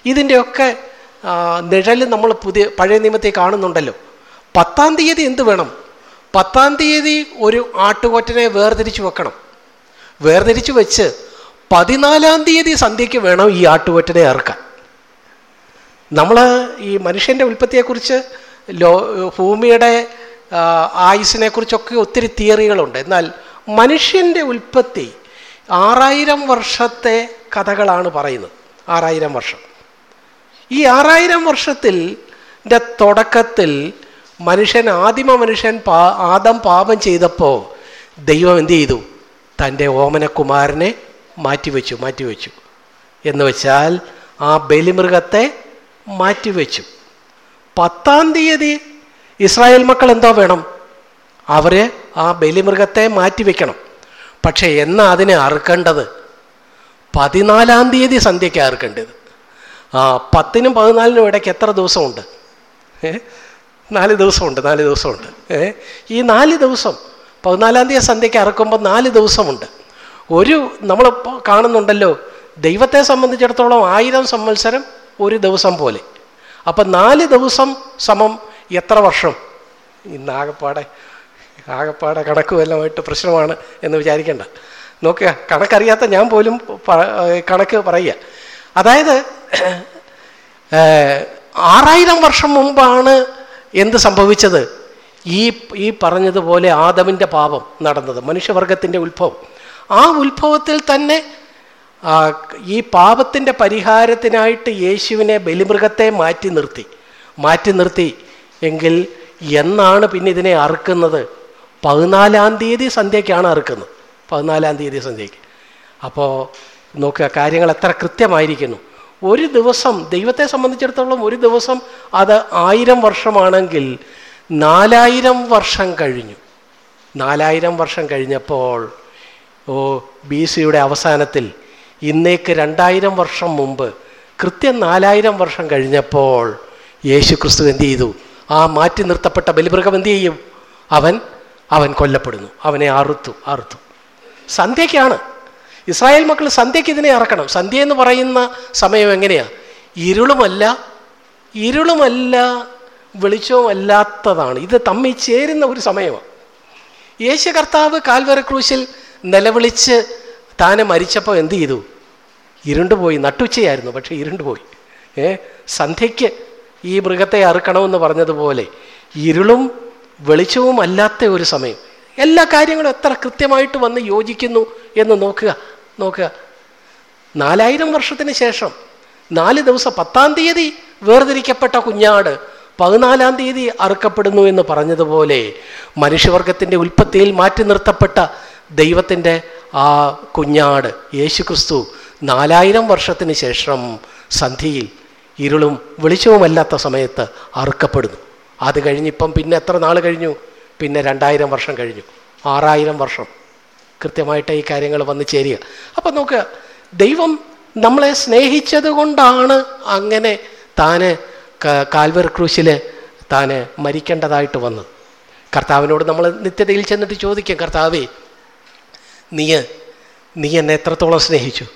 ഇതിന്റെയൊക്കെ നിഴൽ നമ്മൾ പുതിയ പഴയ നിയമത്തിൽ കാണുന്നുണ്ടല്ലോ. പത്താം തീയതി എന്ത് വേണം? പത്താം തീയതി ഒരു ആട്ടുകൊറ്റനെ വേർതിരിച്ചു വെക്കണം. വേർതിരിച്ചു വെച്ച് പതിനാലാം തീയതി സന്ധ്യയ്ക്ക് വേണം ഈ ആട്ടുകൊറ്റനെ ഇറക്കാൻ. നമ്മൾ ഈ മനുഷ്യന്റെ ഉൽപ്പത്തിയെക്കുറിച്ച് ലോ ഭൂമിയുടെ ആയുസിനെക്കുറിച്ചൊക്കെ ഒത്തിരി തിയറികളുണ്ട്. എന്നാൽ മനുഷ്യന്റെ ഉൽപ്പത്തി ആറായിരം വർഷത്തെ കഥകളാണ് പറയുന്നത്. ആറായിരം വർഷം. ഈ ആറായിരം വർഷത്തിൽ തുടക്കത്തിൽ മനുഷ്യൻ ആദിമ മനുഷ്യൻ പാ ആദം പാപം ചെയ്തപ്പോൾ ദൈവം എന്ത് ചെയ്തു? തന്റെ ഓമനക്കുമാരനെ മാറ്റിവെച്ചു മാറ്റിവെച്ചു. എന്ന് വെച്ചാൽ ആ ബലിമൃഗത്തെ മാറ്റിവെച്ചു. പത്താം തീയതി ഇസ്രായേൽ മക്കൾ എന്തോ വേണം? അവർ ആ ബലിമൃഗത്തെ മാറ്റിവെക്കണം. പക്ഷേ എന്നാ അതിനെ അറുക്കേണ്ടത്? പതിനാലാം തീയതി സന്ധ്യയ്ക്ക് അറുക്കേണ്ടത്. ആ പത്തിനും പതിനാലിനും ഇടയ്ക്ക് എത്ര ദിവസമുണ്ട്? ഏ? നാല് ദിവസമുണ്ട് നാല് ദിവസമുണ്ട്. ഏ? ഈ നാല് ദിവസം പതിനാലാം തീയതി സന്ധ്യയ്ക്ക് അറക്കുമ്പോൾ നാല് ദിവസമുണ്ട്. ഒരു നമ്മൾ കാണുന്നുണ്ടല്ലോ ദൈവത്തെ സംബന്ധിച്ചിടത്തോളം ആയിരം സംവത്സരം ഒരു ദിവസം പോലെ. അപ്പം നാല് ദിവസം സമം എത്ര വർഷം? ഇന്ന് ആകപ്പാടെ ആകപ്പാടെ കണക്ക് വല്ലതുമായിട്ട് പ്രശ്നമാണ് എന്ന് വിചാരിക്കേണ്ട. നോക്കുക കണക്കറിയാത്ത ഞാൻ പോലും കണക്ക് പറയുക. അതായത് ആറായിരം വർഷം മുമ്പാണ് എന്ത് സംഭവിച്ചത്? ഈ ഈ പറഞ്ഞതുപോലെ ആദമിന്റെ പാപം നടന്നത് മനുഷ്യവർഗത്തിന്റെ ഉത്ഭവം. ആ ഉത്ഭവത്തിൽ തന്നെ ഈ പാപത്തിന്റെ പരിഹാരത്തിനായിട്ട് യേശുവിനെ ബലിമൃഗത്തെ മാറ്റി നിർത്തി. മാറ്റി നിർത്തി എങ്കിൽ എന്നാണ് പിന്നെ ഇതിനെ അറുക്കുന്നത്? പതിനാലാം തീയതി സന്ധ്യയ്ക്കാണ് അറുക്കുന്നത്. പതിനാലാം തീയതി സന്ധ്യയ്ക്ക്. അപ്പോൾ നോക്കുക കാര്യങ്ങൾ എത്ര കൃത്യമായിരിക്കുന്നു. ഒരു ദിവസം ദൈവത്തെ സംബന്ധിച്ചിടത്തോളം ഒരു ദിവസം അത് ആയിരം വർഷമാണെങ്കിൽ നാലായിരം വർഷം കഴിഞ്ഞു. നാലായിരം വർഷം കഴിഞ്ഞപ്പോൾ ഓ ബി സിയുടെ അവസാനത്തിൽ ഇന്നേക്ക് രണ്ടായിരം വർഷം മുമ്പ് കൃത്യം നാലായിരം വർഷം കഴിഞ്ഞപ്പോൾ യേശു ക്രിസ്തു എന്ത് ചെയ്തു? ആ മാറ്റി നിർത്തപ്പെട്ട ബലിമൃഗം എന്ത് ചെയ്യും? അവൻ അവൻ കൊല്ലപ്പെടുന്നു. അവനെ അറുത്തു അറുത്തു. സന്ധ്യയ്ക്കാണ്. ഇസ്രായേൽ മക്കൾ സന്ധ്യയ്ക്ക് ഇതിനെ ഇറക്കണം. സന്ധ്യ എന്ന് പറയുന്ന സമയം എങ്ങനെയാണ് ഇരുളുമല്ല ഇരുളുമല്ല വെളിച്ചവുമല്ലാത്തതാണ്. ഇത് തമ്മിൽ ചേരുന്ന ഒരു സമയമാണ്. യേശു കർത്താവ് കാൽവര ക്രൂശിൽ നിലവിളിച്ച് താനെ മരിച്ചപ്പോൾ എന്ത് ചെയ്തു? ഇരുണ്ടുപോയി. നട്ടുച്ചയായിരുന്നു പക്ഷേ ഇരുണ്ടുപോയി. ഏ സന്ധ്യയ്ക്ക് ഈ മൃഗത്തെ അറുക്കണമെന്ന് പറഞ്ഞതുപോലെ ഇരുളും വെളിച്ചവും അല്ലാത്ത ഒരു സമയം. എല്ലാ കാര്യങ്ങളും എത്ര കൃത്യമായിട്ട് വന്ന് യോജിക്കുന്നു എന്ന് നോക്കുക. നോക്കുക നാലായിരം വർഷത്തിന് ശേഷം നാല് ദിവസം പത്താം തീയതി വേർതിരിക്കപ്പെട്ട കുഞ്ഞാട് പതിനാലാം തീയതി അറുക്കപ്പെടുന്നു എന്ന് പറഞ്ഞതുപോലെ മനുഷ്യവർഗത്തിന്റെ ഉൽപ്പത്തിയിൽ മാറ്റി നിർത്തപ്പെട്ട ദൈവത്തിന്റെ ആ കുഞ്ഞാട് യേശു ക്രിസ്തു നാലായിരം വർഷത്തിന് ശേഷം സന്ധിയിൽ ഇരുളും വെളിച്ചവുമല്ലാത്ത സമയത്ത് അറുക്കപ്പെടുന്നു. അത് കഴിഞ്ഞിപ്പം പിന്നെ എത്ര നാൾ കഴിഞ്ഞു? പിന്നെ രണ്ടായിരം വർഷം കഴിഞ്ഞു. ആറായിരം വർഷം. കൃത്യമായിട്ട് ഈ കാര്യങ്ങൾ വന്നു ചേരുക. അപ്പം നോക്കുക ദൈവം നമ്മളെ സ്നേഹിച്ചത് കൊണ്ടാണ് അങ്ങനെ താന് കാൽവർ ക്രൂശിൽ താന് മരിക്കേണ്ടതായിട്ട് വന്നത്. കർത്താവിനോട് നമ്മൾ നിത്യതയിൽ ചെന്നിട്ട് ചോദിക്കാം കർത്താവേ നീ നീ എന്നെ എത്രത്തോളം സ്നേഹിച്ചു?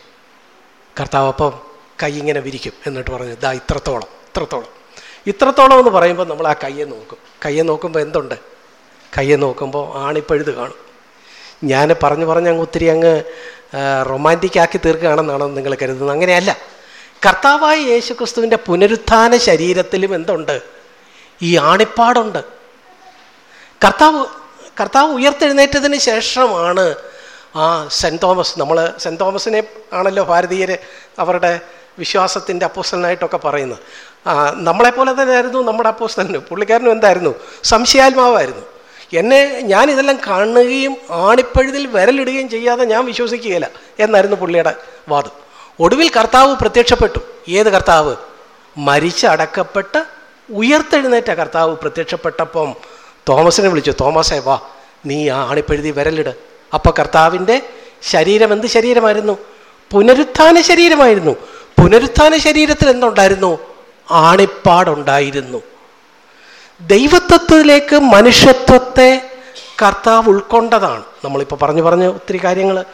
കർത്താവ് അപ്പം കൈ ഇങ്ങനെ വിരിക്കും എന്നിട്ട് പറഞ്ഞു ദാ ഇത്രത്തോളം ഇത്രത്തോളം. ഇത്രത്തോളം എന്ന് പറയുമ്പോൾ നമ്മൾ ആ കയ്യെ നോക്കും. കയ്യെ നോക്കുമ്പോൾ എന്തുണ്ട്? കയ്യെ നോക്കുമ്പോൾ ആണിപ്പഴുത് കാണും. ഞാൻ പറഞ്ഞു പറഞ്ഞ് അങ്ങ് ഒത്തിരി അങ്ങ് റൊമാന്റിക് ആക്കി തീർക്കുകയാണെന്നാണോ നിങ്ങൾ കരുതുന്നത്? അങ്ങനെയല്ല. കർത്താവായ യേശു ക്രിസ്തുവിന്റെ പുനരുത്ഥാന ശരീരത്തിലും എന്തുണ്ട്? ഈ ആണിപ്പാടുണ്ട്. കർത്താവ് കർത്താവ് ഉയർത്തെഴുന്നേറ്റതിന് ശേഷമാണ് ആ സെന്റ് തോമസ് നമ്മൾ സെന്റ് തോമസിനെ ആണല്ലോ ഭാരതീയർ അവരുടെ വിശ്വാസത്തിന്റെ അപ്പോസ്റ്റലിനായിട്ടൊക്കെ പറയുന്നത്. നമ്മളെപ്പോലെ തന്നെ ആയിരുന്നു നമ്മുടെ അപ്പോസ്റ്റലിന് പുള്ളിക്കാരനും എന്തായിരുന്നു? സംശയാത്മാവായിരുന്നു. എന്നെ ഞാൻ ഇതെല്ലാം കാണുകയും ആണിപ്പഴുതിൽ വിരലിടുകയും ചെയ്യാതെ ഞാൻ വിശ്വസിക്കുകയില്ല എന്നായിരുന്നു പുള്ളിയുടെ വാദം. ഒടുവിൽ കർത്താവ് പ്രത്യക്ഷപ്പെട്ടു. ഏത് കർത്താവ്? മരിച്ചടക്കപ്പെട്ട് ഉയർത്തെഴുന്നേറ്റ കർത്താവ് പ്രത്യക്ഷപ്പെട്ടപ്പം തോമസിനെ വിളിച്ചു. തോമസേ വാ നീ ആ ആണിപ്പഴുതി വിരലിട്. അപ്പൊ കർത്താവിന്റെ ശരീരം എന്ത് ശരീരമായിരുന്നു? പുനരുത്ഥാന ശരീരമായിരുന്നു. പുനരുത്ഥാന ശരീരത്തിൽ എന്തുണ്ടായിരുന്നു? ആണിപ്പാടുണ്ടായിരുന്നു. ദൈവത്വത്തിലേക്ക് മനുഷ്യത്വത്തെ കർത്താവ് ഉൾക്കൊണ്ടതാണ്. നമ്മളിപ്പോൾ പറഞ്ഞു പറഞ്ഞ് ഒത്തിരി കാര്യങ്ങൾ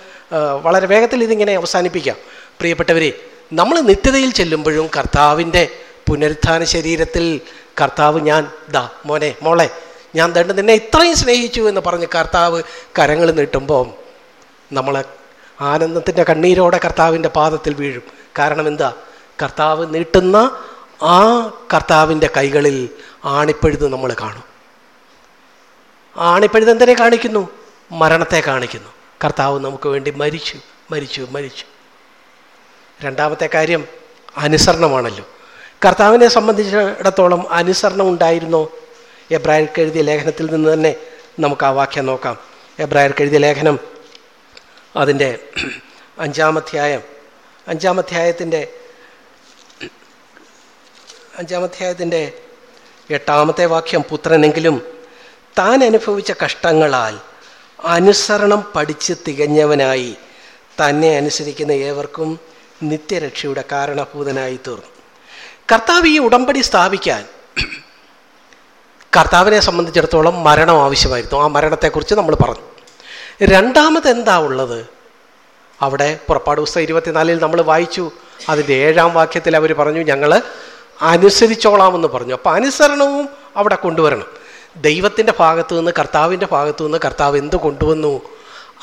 വളരെ വേഗത്തിൽ ഇതിങ്ങനെ അവസാനിപ്പിക്കാം. പ്രിയപ്പെട്ടവരെ നമ്മൾ നിത്യതയിൽ ചെല്ലുമ്പോഴും കർത്താവിന്റെ പുനരുത്ഥാന ശരീരത്തിൽ കർത്താവ് ഞാൻ ദാ മോനെ മോളെ ഞാൻ ദണ്ട് നിന്നെ ഇത്രയും സ്നേഹിച്ചു എന്ന് പറഞ്ഞ് കർത്താവ് കരങ്ങൾ നീട്ടുമ്പോൾ നമ്മൾ ആനന്ദത്തിന്റെ കണ്ണീരോടെ കർത്താവിന്റെ പാദത്തിൽ വീഴും. കാരണം എന്താ? കർത്താവ് നീട്ടുന്ന ആ കർത്താവിന്റെ കൈകളിൽ ആണിപ്പഴുത് നമ്മൾ കാണും. ആണിപ്പഴുത് എന്തിനെ കാണിക്കുന്നു? മരണത്തെ കാണിക്കുന്നു. കർത്താവ് നമുക്ക് വേണ്ടി മരിച്ചു മരിച്ചു മരിച്ചു. രണ്ടാമത്തെ കാര്യം അനുസരണമാണല്ലോ. കർത്താവിനെ സംബന്ധിച്ചിടത്തോളം അനുസരണം ഉണ്ടായിരുന്നോ? എബ്രായർക്ക് എഴുതിയ ലേഖനത്തിൽ നിന്ന് തന്നെ നമുക്ക് ആ വാക്യം നോക്കാം. എബ്രായർക്ക് എഴുതിയ ലേഖനം അതിന്റെ അഞ്ചാമധ്യായം അഞ്ചാമധ്യായത്തിന്റെ അഞ്ചാമധ്യായത്തിന്റെ എട്ടാമത്തെ വാക്യം പുത്രനെങ്കിലും താൻ അനുഭവിച്ച കഷ്ടങ്ങളാൽ അനുസരണം പഠിച്ച് തികഞ്ഞവനായി തന്നെ അനുസരിക്കുന്ന ഏവർക്കും നിത്യരക്ഷയുടെ കാരണഭൂതനായി തീർന്നു. കർത്താവ് ഈ ഉടമ്പടി സ്ഥാപിക്കാൻ കർത്താവിനെ സംബന്ധിച്ചിടത്തോളം മരണം ആവശ്യമായിരുന്നു. ആ മരണത്തെക്കുറിച്ച് നമ്മൾ പറഞ്ഞു. രണ്ടാമത് എന്താ ഉള്ളത്? അവിടെ പുറപ്പാട് പുസ്തകം ഇരുപത്തിനാലിൽ നമ്മൾ വായിച്ചു. അതിന്റെ ഏഴാം വാക്യത്തിൽ അവർ പറഞ്ഞു ഞങ്ങൾ അനുസരിച്ചോളാമെന്ന് പറഞ്ഞു. അപ്പോൾ അനുസരണവും അവിടെ കൊണ്ടുവരണം. ദൈവത്തിന്റെ ഭാഗത്തു നിന്ന് കർത്താവിന്റെ ഭാഗത്തു നിന്ന് കർത്താവ് എന്ത് കൊണ്ടുവന്നു?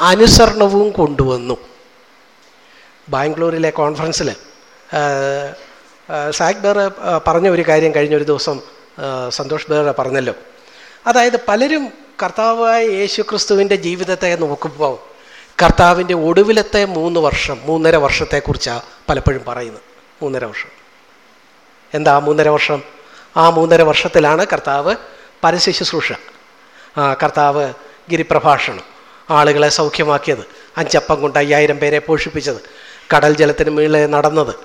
അനുസരണവും കൊണ്ടുവന്നു. ബാംഗ്ലൂരിലെ കോൺഫറൻസിൽ സാക് ബേർ പറഞ്ഞ ഒരു കാര്യം കഴിഞ്ഞൊരു ദിവസം സന്തോഷ് ബേർ പറഞ്ഞല്ലോ. അതായത് പലരും കർത്താവായ യേശു ക്രിസ്തുവിന്റെ ജീവിതത്തെ നോക്കുമ്പോൾ കർത്താവിന്റെ ഒടുവിലത്തെ മൂന്ന് വർഷം മൂന്നര വർഷത്തെക്കുറിച്ചാണ് പലപ്പോഴും പറയുന്നത്. മൂന്നര വർഷം. എന്താ മൂന്നര വർഷം? ആ മൂന്നര വർഷത്തിലാണ് കർത്താവ് പരസ്യ ശുശ്രൂഷ. ആ, കർത്താവ് ഗിരിപ്രഭാഷണം. ആളുകളെ സൗഖ്യമാക്കിയത്. അഞ്ചപ്പം കൊണ്ട് അയ്യായിരം പേരെ പോഷിപ്പിച്ചത്. കടൽ ജലത്തിന് മുകളിൽ നടന്നത്.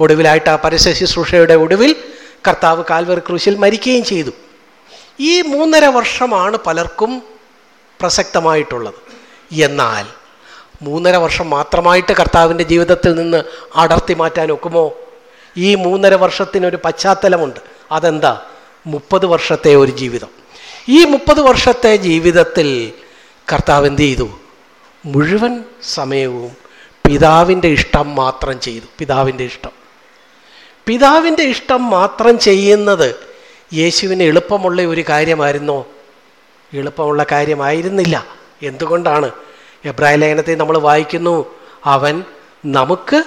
ഒടുവിലായിട്ട് ആ പരസ്യ ശുശ്രൂഷയുടെ ഒടുവിൽ കർത്താവ് കാൽവർ ക്രൂശിൽ മരിക്കുകയും ചെയ്തു. ഈ മൂന്നര വർഷമാണ് പലർക്കും പ്രസക്തമായിട്ടുള്ളത്. എന്നാൽ മൂന്നര വർഷം മാത്രമായിട്ട് കർത്താവിന്റെ ജീവിതത്തിൽ നിന്ന് അടർത്തി മാറ്റാൻ ഒക്കുമോ? ഈ മൂന്നര വർഷത്തിനൊരു പശ്ചാത്തലമുണ്ട്. അതെന്താ? മുപ്പത് വർഷത്തെ ഒരു ജീവിതം. ഈ മുപ്പത് വർഷത്തെ ജീവിതത്തിൽ കർത്താവ് എന്ത് ചെയ്തു? മുഴുവൻ സമയവും പിതാവിന്റെ ഇഷ്ടം മാത്രം ചെയ്തു. പിതാവിന്റെ ഇഷ്ടം. പിതാവിന്റെ ഇഷ്ടം മാത്രം ചെയ്യുന്നത് യേശുവിന് എളുപ്പമുള്ള ഒരു കാര്യമായിരുന്നോ? എളുപ്പമുള്ള കാര്യമായിരുന്നില്ല. എന്തുകൊണ്ടാണ്? എബ്രാഹിം ലേഖനത്തെ നമ്മൾ വായിക്കുന്നു അവൻ നമുക്ക്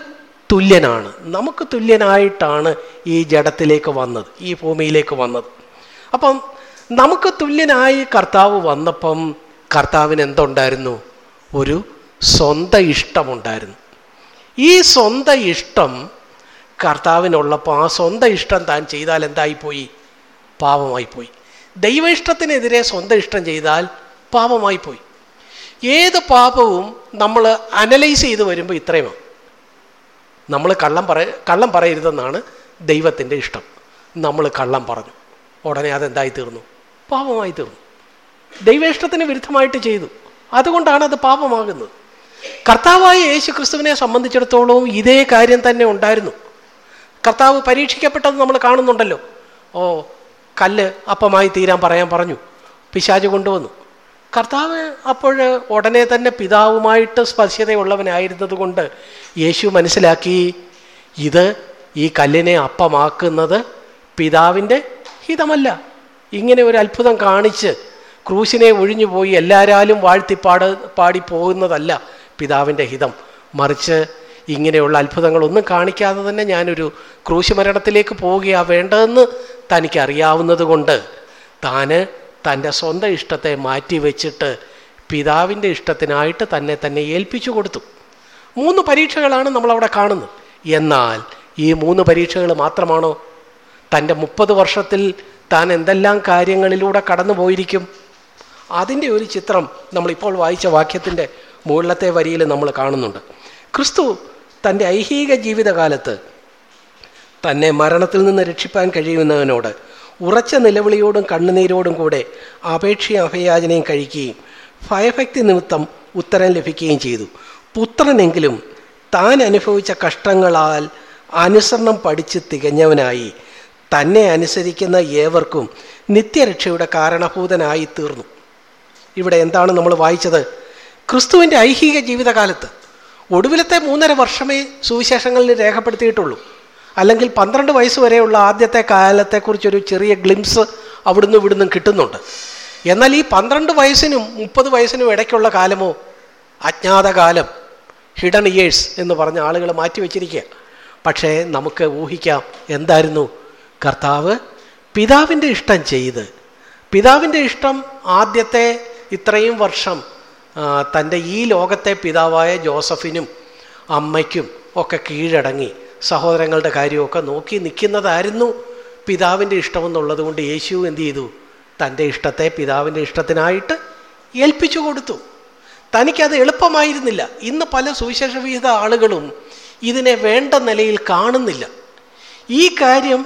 തുല്യനാണ്. നമുക്ക് തുല്യനായിട്ടാണ് ഈ ജഡത്തിലേക്ക് വന്നത് ഈ ഭൂമിയിലേക്ക് വന്നത്. അപ്പം നമുക്ക് തുല്യനായി കർത്താവ് വന്നപ്പം കർത്താവിന് എന്തുണ്ടായിരുന്നു? ഒരു സ്വന്തം ഇഷ്ടമുണ്ടായിരുന്നു. ഈ സ്വന്തം ഇഷ്ടം കർത്താവിനുള്ളപ്പോൾ ആ സ്വന്തം ഇഷ്ടം താൻ ചെയ്താൽ എന്തായിപ്പോയി? പാപമായിപ്പോയി ദൈവ ഇഷ്ടത്തിനെതിരെ സ്വന്തം ഇഷ്ടം ചെയ്താൽ പാപമായിപ്പോയി ഏത് പാപവും നമ്മൾ അനലൈസ് ചെയ്ത് വരുമ്പോൾ ഇത്രയുമാണ്. നമ്മൾ കള്ളം പറ കള്ളം പറയരുതെന്നാണ് ദൈവത്തിന്റെ ഇഷ്ടം. നമ്മൾ കള്ളം പറഞ്ഞു. ഉടനെ അതെന്തായി തീർന്നു പാപമായി തീർന്നു ദൈവ ഇഷ്ടത്തിന് വിരുദ്ധമായിട്ട് ചെയ്തു. അതുകൊണ്ടാണ് അത് പാപമാകുന്നത്. കർത്താവായ യേശു ക്രിസ്തുവിനെ സംബന്ധിച്ചിടത്തോളവും ഇതേ കാര്യം തന്നെ ഉണ്ടായിരുന്നു. കർത്താവ് പരീക്ഷിക്കപ്പെട്ടത് നമ്മൾ കാണുന്നുണ്ടല്ലോ. ഓ കല്ല് അപ്പമായി തീരാൻ പറയാൻ പറഞ്ഞു. പിശാച് കൊണ്ടുവന്നു. കർത്താവ് അപ്പോൾ ഉടനെ തന്നെ പിതാവുമായിട്ട് സ്പർശ്യതയുള്ളവനായിരുന്നതുകൊണ്ട് യേശു മനസ്സിലാക്കി ഇത് ഈ കല്ലിനെ അപ്പമാക്കുന്നത് പിതാവിന്റെ ഹിതമല്ല. ഇങ്ങനെ ഒരു അത്ഭുതം കാണിച്ച് ക്രൂശിനെ ഒഴിഞ്ഞു പോയി എല്ലാരാലും വാഴ്ത്തിപ്പാട് പാടി പോകുന്നതല്ല പിതാവിന്റെ ഹിതം. മറിച്ച് ഇങ്ങനെയുള്ള അത്ഭുതങ്ങളൊന്നും കാണിക്കാതെ തന്നെ ഞാനൊരു ക്രൂശ് മരണത്തിലേക്ക് പോവുകയാണ് വേണ്ടതെന്ന് തനിക്കറിയാവുന്നത് കൊണ്ട് താന് തന്റെ സ്വന്തം ഇഷ്ടത്തെ മാറ്റിവെച്ചിട്ട് പിതാവിന്റെ ഇഷ്ടത്തിനായിട്ട് തന്നെ തന്നെ ഏൽപ്പിച്ചു കൊടുത്തു. മൂന്ന് പരീക്ഷകളാണ് നമ്മളവിടെ കാണുന്നത്. എന്നാൽ ഈ മൂന്ന് പരീക്ഷകൾ മാത്രമാണോ? തന്റെ മുപ്പത് വർഷത്തിൽ താൻ എന്തെല്ലാം കാര്യങ്ങളിലൂടെ കടന്നു പോയിരിക്കും? അതിന്റെ ഒരു ചിത്രം നമ്മളിപ്പോൾ വായിച്ച വാക്യത്തിന്റെ മുകളിലത്തെ വരിയിൽ നമ്മൾ കാണുന്നുണ്ട്. ക്രിസ്തു തന്റെ ഐഹിക ജീവിതകാലത്ത് തന്നെ മരണത്തിൽ നിന്ന് രക്ഷിപ്പാൻ കഴിയുന്നവനോട് ഉറച്ച നിലവിളിയോടും കണ്ണുനീരോടും കൂടെ അപേക്ഷയും അഭയാചനയും കഴിക്കുകയും ഭയഭക്തി നിമിത്തം ഉത്തരം ലഭിക്കുകയും ചെയ്തു. പുത്രനെങ്കിലും താൻ അനുഭവിച്ച കഷ്ടങ്ങളാൽ അനുസരണം പഠിച്ച് തികഞ്ഞവനായി. തന്നെ അനുസരിക്കുന്ന ഏവർക്കും നിത്യരക്ഷയുടെ കാരണഭൂതനായി തീർന്നു. ഇവിടെ എന്താണ് നമ്മൾ വായിച്ചത്? ക്രിസ്തുവിന്റെ ഐഹിക ജീവിതകാലത്ത് ഒടുവിലത്തെ മൂന്നര വർഷമേ സുവിശേഷങ്ങളിൽ രേഖപ്പെടുത്തിയിട്ടുള്ളൂ. അല്ലെങ്കിൽ പന്ത്രണ്ട് വയസ്സ് വരെയുള്ള ആദ്യത്തെ കാലത്തെക്കുറിച്ചൊരു ചെറിയ ഗ്ലിംസ് അവിടുന്ന് ഇവിടുന്ന് കിട്ടുന്നുണ്ട്. എന്നാൽ ഈ പന്ത്രണ്ട് വയസ്സിനും മുപ്പത് വയസ്സിനും ഇടയ്ക്കുള്ള കാലമോ? അജ്ഞാതകാലം. ഹിഡൻ ഇയേഴ്സ് എന്ന് പറഞ്ഞ ആളുകൾ മാറ്റിവെച്ചിരിക്കുക പക്ഷേ നമുക്ക് ഊഹിക്കാം എന്തായിരുന്നു? കർത്താവ് പിതാവിന്റെ ഇഷ്ടം ചെയ്ത്. പിതാവിന്റെ ഇഷ്ടം ആദ്യത്തെ ഇത്രയും വർഷം തന്റെ ഈ ലോകത്തെ പിതാവായ ജോസഫിനും അമ്മയ്ക്കും ഒക്കെ കീഴടങ്ങി. സഹോദരങ്ങളുടെ കാര്യമൊക്കെ നോക്കി നിൽക്കുന്നതായിരുന്നു പിതാവിന്റെ ഇഷ്ടമെന്നുള്ളത് കൊണ്ട് യേശു എന്ത് ചെയ്തു? തന്റെ ഇഷ്ടത്തെ പിതാവിന്റെ ഇഷ്ടത്തിനായിട്ട് ഏൽപ്പിച്ചു കൊടുത്തു. തനിക്കത് എളുപ്പമായിരുന്നില്ല. ഇന്ന് പല സുവിശേഷ വിഹിത ആളുകളും ഇതിനെ വേണ്ട നിലയിൽ കാണുന്നില്ല. ഈ കാര്യം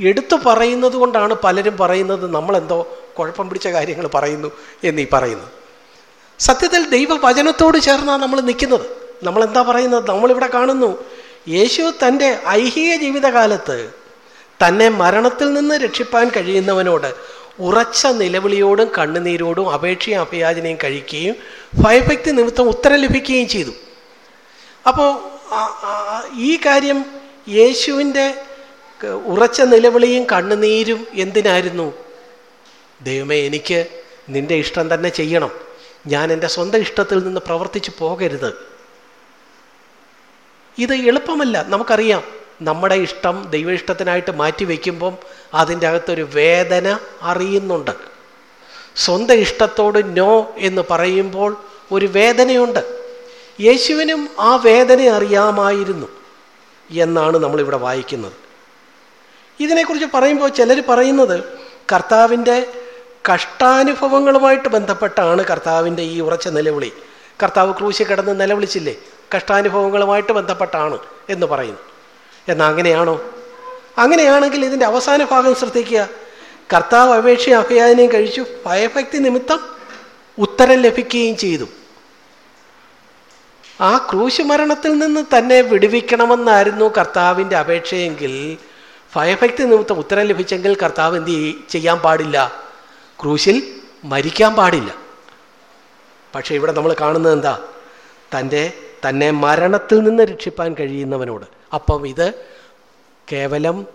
എടുത്തു പറയുന്നത് കൊണ്ടാണ് പലരും പറയുന്നത് നമ്മളെന്തോ കുഴപ്പം പിടിച്ച കാര്യങ്ങൾ പറയുന്നു എന്നീ പറയുന്നു. സത്യത്തിൽ ദൈവവചനത്തോട് ചേർന്നാണ് നമ്മൾ നിൽക്കുന്നത്. നമ്മളെന്താ പറയുന്നത്? നമ്മളിവിടെ കാണുന്നു. യേശു തന്റെ ഐഹിക ജീവിതകാലത്ത് തന്നെ മരണത്തിൽ നിന്ന് രക്ഷിപ്പാൻ കഴിയുന്നവനോട് ഉറച്ച നിലവിളിയോടും കണ്ണുനീരോടും അപേക്ഷയും അഭയാചനയും കഴിക്കുകയും ഭയഭക്തി നിമിത്തം ഉത്തരം ലഭിക്കുകയും ചെയ്തു. അപ്പോൾ ഈ കാര്യം യേശുവിന്റെ ഉറച്ച നിലവിളിയും കണ്ണുനീരും എന്തിനായിരുന്നു? ദൈവമേ എനിക്ക് നിന്റെ ഇഷ്ടം തന്നെ ചെയ്യണം. ഞാൻ എന്റെ സ്വന്തം ഇഷ്ടത്തിൽ നിന്ന് പ്രവർത്തിച്ചു പോകരുത്. ഇത് എളുപ്പമല്ല. നമുക്കറിയാം. നമ്മുടെ ഇഷ്ടം ദൈവ ഇഷ്ടത്തിനായിട്ട് മാറ്റി വയ്ക്കുമ്പം അതിന്റെ അകത്തൊരു വേദന അറിയുന്നുണ്ട്. സ്വന്തം ഇഷ്ടത്തോട് നോ എന്ന് പറയുമ്പോൾ ഒരു വേദനയുണ്ട്. യേശുവിനും ആ വേദന അറിയാമായിരുന്നു എന്നാണ് നമ്മളിവിടെ വായിക്കുന്നത്. ഇതിനെക്കുറിച്ച് പറയുമ്പോൾ ചിലർ പറയുന്നത് കർത്താവിന്റെ കഷ്ടാനുഭവങ്ങളുമായിട്ട് ബന്ധപ്പെട്ടാണ് കർത്താവിന്റെ ഈ ഉറച്ച നിലവിളി. കർത്താവ് ക്രൂശി കിടന്ന് നിലവിളിച്ചില്ലേ? കഷ്ടാനുഭവങ്ങളുമായിട്ട് ബന്ധപ്പെട്ടാണ് എന്ന് പറയുന്നു. എന്നാൽ അങ്ങനെയാണോ? അങ്ങനെയാണെങ്കിൽ ഇതിന്റെ അവസാന ഭാഗം ശ്രദ്ധിക്കുക. കർത്താവ് അപേക്ഷയും അഭയാചനയും കഴിച്ചു. ഭയഭക്തി നിമിത്തം ഉത്തരം ലഭിക്കുകയും ചെയ്തു. ആ ക്രൂശ് മരണത്തിൽ നിന്ന് തന്നെ വിടുവിക്കണമെന്നായിരുന്നു കർത്താവിന്റെ അപേക്ഷയെങ്കിൽ ഭയഭക്തി നിമിത്തം ഉത്തരം ലഭിച്ചെങ്കിൽ കർത്താവ് എന്ത് ചെയ്യാൻ പാടില്ല. ക്രൂശിൽ മരിക്കാൻ പാടില്ല. പക്ഷേ ഇവിടെ നമ്മൾ കാണുന്നത് എന്താ? തന്റെ തന്നെ മരണത്തിൽ നിന്ന് രക്ഷിപ്പാൻ കഴിയുന്നവനോട്. അപ്പം ഇത് കേവലം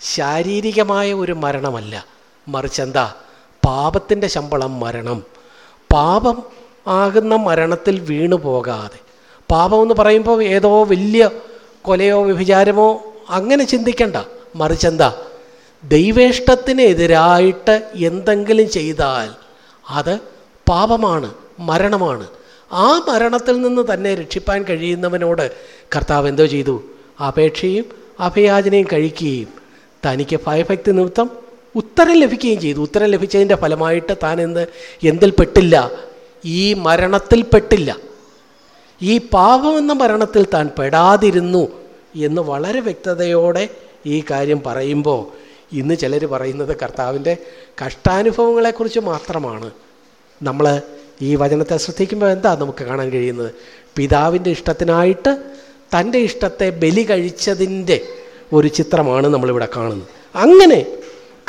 ശാരീരികമായ ഒരു മരണമല്ല. മറിച്ച് എന്താ? പാപത്തിന്റെ ശമ്പളം മരണം. പാപം ആകുന്ന മരണത്തിൽ വീണു പോകാതെ. പാപം എന്ന് പറയുമ്പോൾ ഏതോ വലിയ കൊലയോ വ്യഭിചാരമോ അങ്ങനെ ചിന്തിക്കണ്ട. മറിച്ചെന്താ ദൈവേഷ്ടത്തിനെതിരായിട്ട് എന്തെങ്കിലും ചെയ്താൽ അത് പാപമാണ് മരണമാണ്. ആ മരണത്തിൽ നിന്ന് തന്നെ രക്ഷിപ്പാൻ കഴിയുന്നവനോട് കർത്താവ് എന്തോ ചെയ്തു? അപേക്ഷയും അഭയാചനയും കഴിക്കുകയും തനിക്ക് ഭയഭക്തി നിമിത്തം ഉത്തരം ലഭിക്കുകയും ചെയ്തു. ഉത്തരം ലഭിച്ചതിന്റെ ഫലമായിട്ട് താൻ എന്ത്? എന്തിൽ പെട്ടില്ല? ഈ മരണത്തിൽ പെട്ടില്ല. ഈ പാപമെന്ന മരണത്തിൽ താൻ പെടാതിരുന്നു എന്ന് വളരെ വ്യക്തതയോടെ ഈ കാര്യം പറയുമ്പോൾ ഇന്ന് ചിലർ പറയുന്നത് കർത്താവിന്റെ കഷ്ടാനുഭവങ്ങളെക്കുറിച്ച് മാത്രമാണ്. നമ്മൾ ഈ വചനത്തെ ശ്രദ്ധിക്കുമ്പോൾ എന്താ നമുക്ക് കാണാൻ കഴിയുന്നത്? പിതാവിന്റെ ഇഷ്ടത്തിനായിട്ട് തന്റെ ഇഷ്ടത്തെ ബലി കഴിച്ചതിന്റെ ഒരു ചിത്രമാണ് നമ്മളിവിടെ കാണുന്നത്. അങ്ങനെ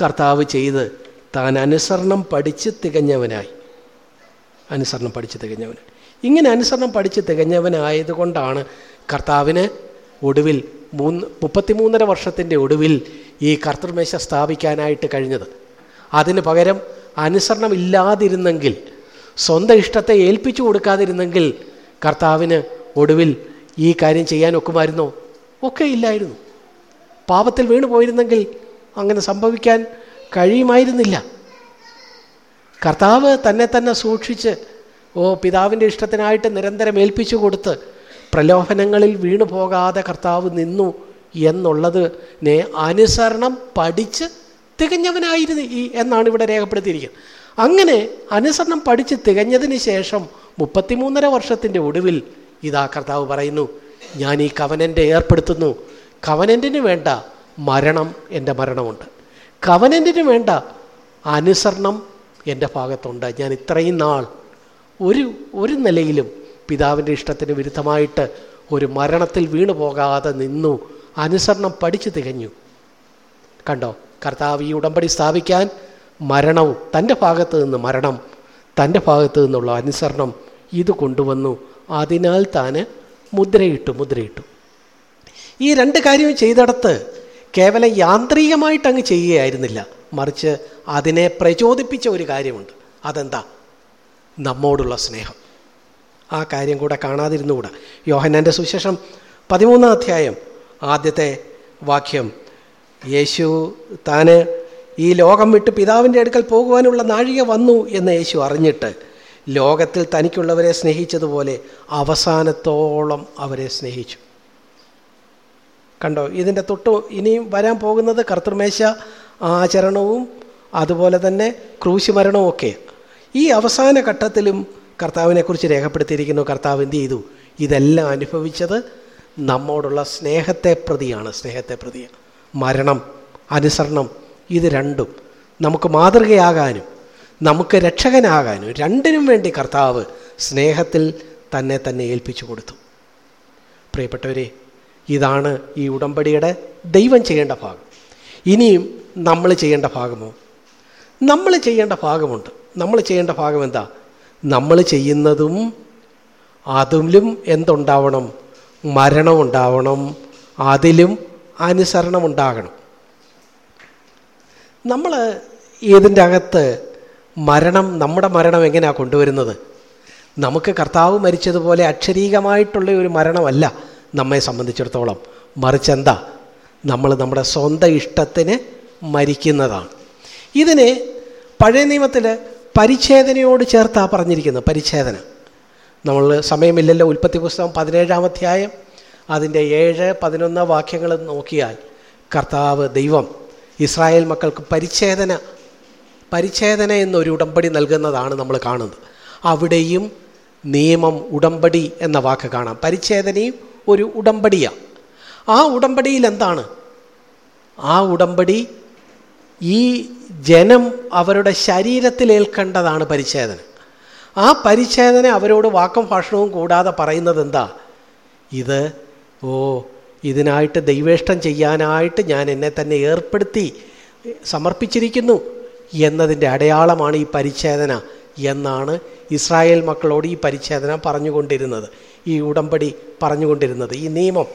കർത്താവ് ചെയ്ത് താൻ അനുസരണം പഠിച്ച് തികഞ്ഞവനായി. അനുസരണം പഠിച്ച് തികഞ്ഞവനായി ഇങ്ങനെ അനുസരണം പഠിച്ച് തികഞ്ഞവനായതുകൊണ്ടാണ് കർത്താവിന് ഒടുവിൽ മൂന്ന് മുപ്പത്തിമൂന്നര വർഷത്തിന്റെ ഒടുവിൽ ഈ കർത്തൃമേശ സ്ഥാപിക്കാനായിട്ട് കഴിഞ്ഞത്. അതിന് പകരം അനുസരണം ഇല്ലാതിരുന്നെങ്കിൽ സ്വന്തം ഇഷ്ടത്തെ ഏൽപ്പിച്ചു കൊടുക്കാതിരുന്നെങ്കിൽ കർത്താവിന് ഒടുവിൽ ഈ കാര്യം ചെയ്യാൻ ഒക്കുമായിരുന്നോ? ഒക്കെ ഇല്ലായിരുന്നു. പാപത്തിൽ വീണു പോയിരുന്നെങ്കിൽ അങ്ങനെ സംഭവിക്കാൻ കഴിയുമായിരുന്നില്ല. കർത്താവ് തന്നെ തന്നെ സൂക്ഷിച്ച് ഓ പിതാവിന്റെ ഇഷ്ടത്തിനായിട്ട് നിരന്തരം ഏൽപ്പിച്ചു കൊടുത്ത് പ്രലോഭനങ്ങളിൽ വീണു പോകാതെ കർത്താവ് നിന്നു എന്നുള്ളതിനെ അനുസരണം പഠിച്ച് തികഞ്ഞവനായിരുന്നു ഈ എന്നാണ് ഇവിടെ രേഖപ്പെടുത്തിയിരിക്കുന്നത്. അങ്ങനെ അനുസരണം പഠിച്ച് തികഞ്ഞതിന് ശേഷം മുപ്പത്തിമൂന്നര വർഷത്തിന്റെ ഒടുവിൽ ഇതാ കർത്താവ് പറയുന്നു ഞാൻ ഈ കവനന്റെ ഏർപ്പെടുത്തുന്നു. കവനന്റിന് വേണ്ട മരണം എന്റെ മരണമുണ്ട്. കവനന്റിന് വേണ്ട അനുസരണം എന്റെ ഭാഗത്തുണ്ട്. ഞാൻ ഇത്രയും നാൾ ഒരു ഒരു നിലയിലും പിതാവിന്റെ ഇഷ്ടത്തിന് വിരുദ്ധമായിട്ട് ഒരു മരണത്തിൽ വീണു പോകാതെ നിന്നു അനുസരണം പഠിച്ചു തികഞ്ഞു. കണ്ടോ? കർത്താവ് ഈ ഉടമ്പടി സ്ഥാപിക്കാൻ മരണവും തന്റെ ഭാഗത്ത് നിന്ന് മരണം തന്റെ ഭാഗത്ത് നിന്നുള്ള അനുസരണം ഇത് കൊണ്ടുവന്നു. അതിനാൽ താന് മുദ്രയിട്ടു മുദ്രയിട്ടു. ഈ രണ്ട് കാര്യവും ചെയ്തെടുത്ത് കേവലം യാന്ത്രികമായിട്ട് അങ്ങ് ചെയ്യുകയായിരുന്നില്ല. മറിച്ച് അതിനെ പ്രചോദിപ്പിച്ച ഒരു കാര്യമുണ്ട്. അതെന്താ? നമ്മോടുള്ള സ്നേഹം. ആ കാര്യം കൂടെ കാണാതിരുന്നുകൂടാ. യോഹന്നാന്റെ സുശേഷം പതിമൂന്നാം അധ്യായം ആദ്യത്തെ വാക്യം. യേശു താന് ഈ ലോകം വിട്ട് പിതാവിന്റെ അടുക്കൽ പോകുവാനുള്ള നാഴിക വന്നു എന്ന് യേശു അറിഞ്ഞിട്ട് ലോകത്തിൽ തനിക്കുള്ളവരെ സ്നേഹിച്ചതുപോലെ അവസാനത്തോളം അവരെ സ്നേഹിച്ചു. കണ്ടോ ഇതിന്റെ തൊട്ട് ഇനിയും വരാൻ പോകുന്നത് കർത്തൃമേശ ആചരണവും അതുപോലെ തന്നെ ക്രൂശ് മരണവും ഒക്കെ. ഈ അവസാന ഘട്ടത്തിലും കർത്താവിനെക്കുറിച്ച് രേഖപ്പെടുത്തിയിരിക്കുന്നു കർത്താവ് എന്ത് ചെയ്തു? ഇതെല്ലാം അനുഭവിച്ചത് നമ്മോടുള്ള സ്നേഹത്തെ പ്രതിയാണ് സ്നേഹത്തെ പ്രതിയാണ്. മരണം അനുസരണം ഇത് രണ്ടും നമുക്ക് മാതൃകയാകാനും നമുക്ക് രക്ഷകനാകാനും രണ്ടിനും വേണ്ടി കർത്താവ് സ്നേഹത്തിൽ തന്നെ തന്നെ ഏൽപ്പിച്ചു കൊടുത്തു. പ്രിയപ്പെട്ടവരെ ഇതാണ് ഈ ഉടമ്പടിയുടെ ദൈവം ചെയ്യേണ്ട ഭാഗം. ഇനിയും നമ്മൾ ചെയ്യേണ്ട ഭാഗമോ? നമ്മൾ ചെയ്യേണ്ട ഭാഗമുണ്ട്. നമ്മൾ ചെയ്യേണ്ട ഭാഗം എന്താ? നമ്മൾ ചെയ്യുന്നതും അതിലും എന്തുണ്ടാവണം? മരണമുണ്ടാവണം. അതിലും അനുസരണമുണ്ടാകണം. നമ്മൾ ഇതിന്റെ അകത്ത് മരണം നമ്മുടെ മരണം എങ്ങനെയാണ് കൊണ്ടുവരുന്നത്? നമുക്ക് കർത്താവ് മരിച്ചതുപോലെ അക്ഷരീകമായിട്ടുള്ള ഒരു മരണമല്ല നമ്മെ സംബന്ധിച്ചിടത്തോളം. മറിച്ച് എന്താ? നമ്മൾ നമ്മുടെ സ്വന്തം ഇഷ്ടത്തിന് മരിക്കുന്നതാണ്. ഇതിനെ പഴയ നിയമത്തിൽ പരിച്ഛേദനയോട് ചേർത്താണ് പറഞ്ഞിരിക്കുന്നത് പരിച്ഛേദന. നമ്മൾ സമയമില്ലല്ലോ ഉൽപ്പത്തി പുസ്തകം പതിനേഴാം അധ്യായം അതിന്റെ ഏഴ് പതിനൊന്ന് വാക്യങ്ങൾ നോക്കിയാൽ കർത്താവ് ദൈവം ഇസ്രായേൽ മക്കൾക്ക് പരിച്ഛേദന പരിച്ഛേദന എന്നൊരു ഉടമ്പടി നൽകുന്നതാണ് നമ്മൾ കാണുന്നത്. അവിടെയും നിയമം ഉടമ്പടി എന്ന വാക്ക് കാണാം. പരിച്ഛേദനയും ഒരു ഉടമ്പടിയാണ് ആ ഉടമ്പടിയിൽ എന്താണ്? ആ ഉടമ്പടി ഈ ജനം അവരുടെ ശരീരത്തിൽ ഏൽക്കേണ്ടതാണ് പരിച്ഛേദന. ആ പരിച്ഛേദന അവരോട് വാക്കും ഭാഷണവും കൂടാതെ പറയുന്നത് എന്താ? ഇത് ഓ ഇതിനായിട്ട് ദൈവേഷ്ടം ചെയ്യാനായിട്ട് ഞാൻ എന്നെ തന്നെ ഏർപ്പെടുത്തി സമർപ്പിച്ചിരിക്കുന്നു എന്നതിന്റെ അടയാളമാണ് ഈ പരിച്ഛേദന എന്നാണ് ഇസ്രായേൽ മക്കളോട് ഈ പരിച്ഛേദന പറഞ്ഞുകൊണ്ടിരുന്നത് ഈ ഉടമ്പടി പറഞ്ഞുകൊണ്ടിരുന്നത്. ഈ നിയമം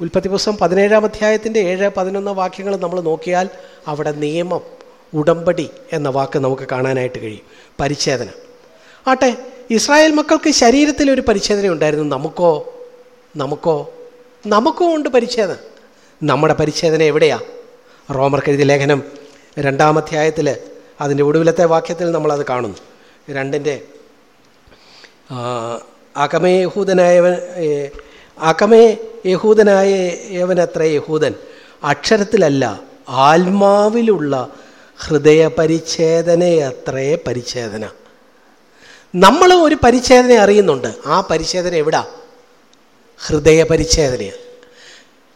ഉൽപ്പത്തി പുസ്തകം പതിനേഴാം അധ്യായത്തിന്റെ ഏഴ് പതിനൊന്ന് വാക്യങ്ങൾ നമ്മൾ നോക്കിയാൽ അവിടെ നിയമം ഉടമ്പടി എന്ന വാക്ക് നമുക്ക് കാണാനായിട്ട് കഴിയും. പരിച്ഛേദന. ആട്ടെ ഇസ്രായേൽ മക്കൾക്ക് ശരീരത്തിൽ ഒരു പരിച്ഛേദന ഉണ്ടായിരുന്നു നമുക്കോ? നമുക്കോ? നമുക്കും ഉണ്ട് പരിച്ഛേദന നമ്മുടെ പരിച്ഛേദന എവിടെയാണ് എവിടെയാ റോമർക്കെഴുതിയ ലേഖനം രണ്ടാമധ്യായത്തിൽ അതിന്റെ ഒടുവിലത്തെ വാക്യത്തിൽ നമ്മളത് കാണുന്നു. രണ്ടിന്റെ അകമേ യഹൂദനായവൻ അകമേ യഹൂദനായ യവനത്ര യഹൂദൻ അക്ഷരത്തിലല്ല ആത്മാവിലുള്ള ഹൃദയ പരിച്ഛേദനയത്രേ പരിച്ഛേദന. നമ്മൾ ഒരു പരിച്ഛേദന അറിയുന്നുണ്ട്. ആ പരിച്ഛേദന എവിടാ? ഹൃദയ പരിച്ഛേദനയാണ്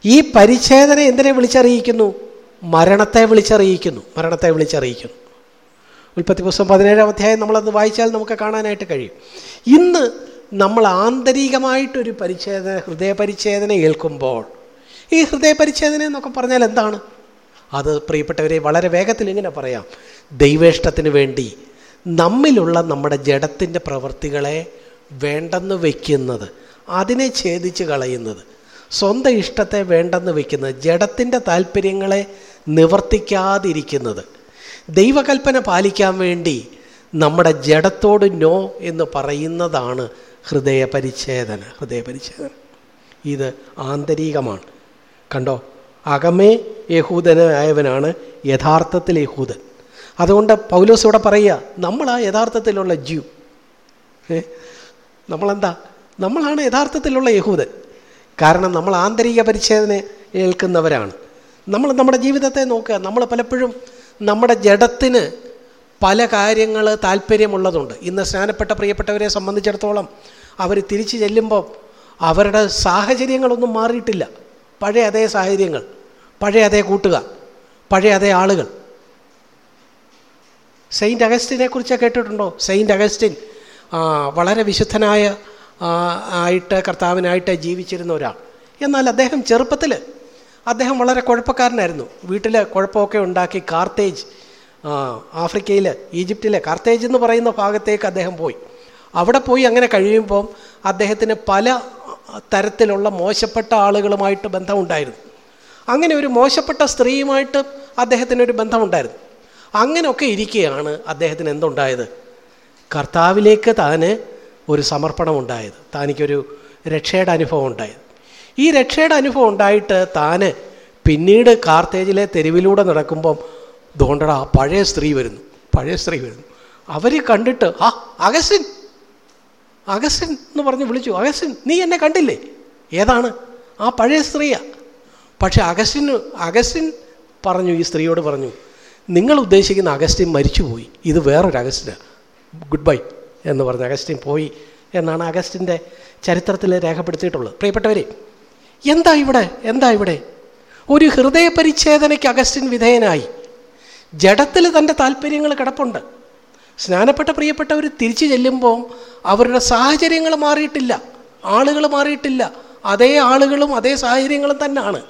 ഈ പരിച്ഛേദന എന്തിനെ വിളിച്ചറിയിക്കുന്നു? മരണത്തെ വിളിച്ചറിയിക്കുന്നു. മരണത്തെ വിളിച്ചറിയിക്കുന്നു. ഉൽപ്പത്തി പുസ്തകം പതിനേഴാം അധ്യായം നമ്മളത് വായിച്ചാൽ നമുക്ക് കാണാനായിട്ട് കഴിയും. ഇന്ന് നമ്മൾ ആന്തരികമായിട്ടൊരു പരിച്ഛേദന ഹൃദയ പരിച്ഛേദന ഏൽക്കുമ്പോൾ ഈ ഹൃദയ പരിച്ഛേദന എന്നൊക്കെ പറഞ്ഞാൽ എന്താണ്? അത് പ്രിയപ്പെട്ടവരെ വളരെ വേഗത്തിൽ ഇങ്ങനെ പറയാം. ദൈവേഷ്ടത്തിന് വേണ്ടി നമ്മിലുള്ള നമ്മുടെ ജഡത്തിന്റെ പ്രവൃത്തികളെ വേണ്ടെന്ന് വയ്ക്കുന്നത് അതിനെ ഛേദിച്ച് കളയുന്നത്. സ്വന്തം ഇഷ്ടത്തെ വേണ്ടെന്ന് വയ്ക്കുന്നത് ജഡത്തിന്റെ താല്പര്യങ്ങളെ നിവർത്തിക്കാതിരിക്കുന്നത്. ദൈവകൽപ്പന പാലിക്കാൻ വേണ്ടി നമ്മുടെ ജഡത്തോട് നോ എന്ന് പറയുന്നതാണ് ഹൃദയ പരിച്ഛേദന ഹൃദയ പരിച്ഛേദന ഇത് ആന്തരികമാണ്. കണ്ടോ? അകമേ യഹൂദനായവനാണ് യഥാർത്ഥത്തിൽ യഹൂദൻ. അതുകൊണ്ട് പൗലോസ് ഇവിടെ പറയുക നമ്മളാ യഥാർത്ഥത്തിലുള്ള ഏ? നമ്മളെന്താ? നമ്മളാണ് യഥാർത്ഥത്തിലുള്ള യഹൂദൻ. കാരണം നമ്മൾ ആന്തരിക പരിച്ഛേദന ഏൽക്കുന്നവരാണ്. നമ്മൾ നമ്മുടെ ജീവിതത്തെ നോക്കുക. നമ്മൾ പലപ്പോഴും നമ്മുടെ ജഡത്തിന് പല കാര്യങ്ങൾ താല്പര്യമുള്ളതുണ്ട്. ഇന്ന് സ്നാനപ്പെട്ട പ്രിയപ്പെട്ടവരെ സംബന്ധിച്ചിടത്തോളം അവർ തിരിച്ചു ചെല്ലുമ്പോൾ അവരുടെ സാഹചര്യങ്ങളൊന്നും മാറിയിട്ടില്ല. പഴയ അതേ സാഹചര്യങ്ങൾ പഴയ അതേ കൂട്ടുക പഴയ അതേ ആളുകൾ. സെയിന്റ് അഗസ്റ്റിനെ കുറിച്ച് കേട്ടിട്ടുണ്ടോ? സെയിന്റ് അഗസ്റ്റിൻ വളരെ വിശുദ്ധനായ ആയിട്ട് കർത്താവിനായിട്ട് ജീവിച്ചിരുന്ന ഒരാൾ. എന്നാൽ അദ്ദേഹം ചെറുപ്പത്തിൽ അദ്ദേഹം വളരെ കുഴപ്പക്കാരനായിരുന്നു. വീട്ടിൽ കുഴപ്പമൊക്കെ ഉണ്ടാക്കി കാർത്തേജ് ആഫ്രിക്കയിൽ ഈജിപ്തിലെ. കാർത്തേജ് എന്ന് പറയുന്ന ഭാഗത്തേക്ക് അദ്ദേഹം പോയി. അവിടെ പോയി അങ്ങനെ കഴിയുമ്പോൾ അദ്ദേഹത്തിന് പല തരത്തിലുള്ള മോശപ്പെട്ട ആളുകളുമായിട്ട് ബന്ധമുണ്ടായിരുന്നു. അങ്ങനെ ഒരു മോശപ്പെട്ട സ്ത്രീയുമായിട്ട് അദ്ദേഹത്തിനൊരു ബന്ധമുണ്ടായിരുന്നു. അങ്ങനെയൊക്കെ ഇരിക്കുകയാണ് അദ്ദേഹത്തിന് എന്തുണ്ടായത്? കർത്താവിലേക്ക് താന് ഒരു സമർപ്പണം ഉണ്ടായത്. താനിക്കൊരു രക്ഷയുടെ അനുഭവം ഉണ്ടായത്. ഈ രക്ഷയുടെ അനുഭവം ഉണ്ടായിട്ട് താന് പിന്നീട് കാർത്തേജിലെ തെരുവിലൂടെ നടക്കുമ്പം ദോണ്ടട പഴയ സ്ത്രീ വരുന്നു. പഴയ സ്ത്രീ വരുന്നു. അവർ കണ്ടിട്ട് ആ അഗസ്റ്റിൻ അഗസ്റ്റിൻ എന്ന് പറഞ്ഞ് വിളിച്ചു. അഗസ്റ്റിൻ നീ എന്നെ കണ്ടില്ലേ? ഏതാണ്? ആ പഴയ സ്ത്രീയാ. പക്ഷെ അഗസ്റ്റിന് അഗസ്റ്റിൻ പറഞ്ഞു ഈ സ്ത്രീയോട് പറഞ്ഞു നിങ്ങൾ ഉദ്ദേശിക്കുന്ന അഗസ്റ്റിൻ മരിച്ചുപോയി. ഇത് വേറൊരു അഗസ്റ്റിനാണ് ഗുഡ് ബൈ. എന്ന് പറഞ്ഞ് അഗസ്റ്റിൻ പോയി എന്നാണ് അഗസ്റ്റിന്റെ ചരിത്രത്തിൽ രേഖപ്പെടുത്തിയിട്ടുള്ളത്. പ്രിയപ്പെട്ടവരെ എന്താ ഇവിടെ? എന്താ ഇവിടെ? ഒരു ഹൃദയ പരിച്ഛേദനയ്ക്ക് അഗസ്റ്റിൻ വിധേയനായി. ജഡത്തിൽ തന്റെ താല്പര്യങ്ങൾ കിടപ്പുണ്ട്. സ്നാനപ്പെട്ട പ്രിയപ്പെട്ടവർ തിരിച്ചു ചെല്ലുമ്പോൾ അവരുടെ സാഹചര്യങ്ങൾ മാറിയിട്ടില്ല. ആളുകൾ മാറിയിട്ടില്ല. അതേ ആളുകളും അതേ സാഹചര്യങ്ങളും തന്നെയാണ്.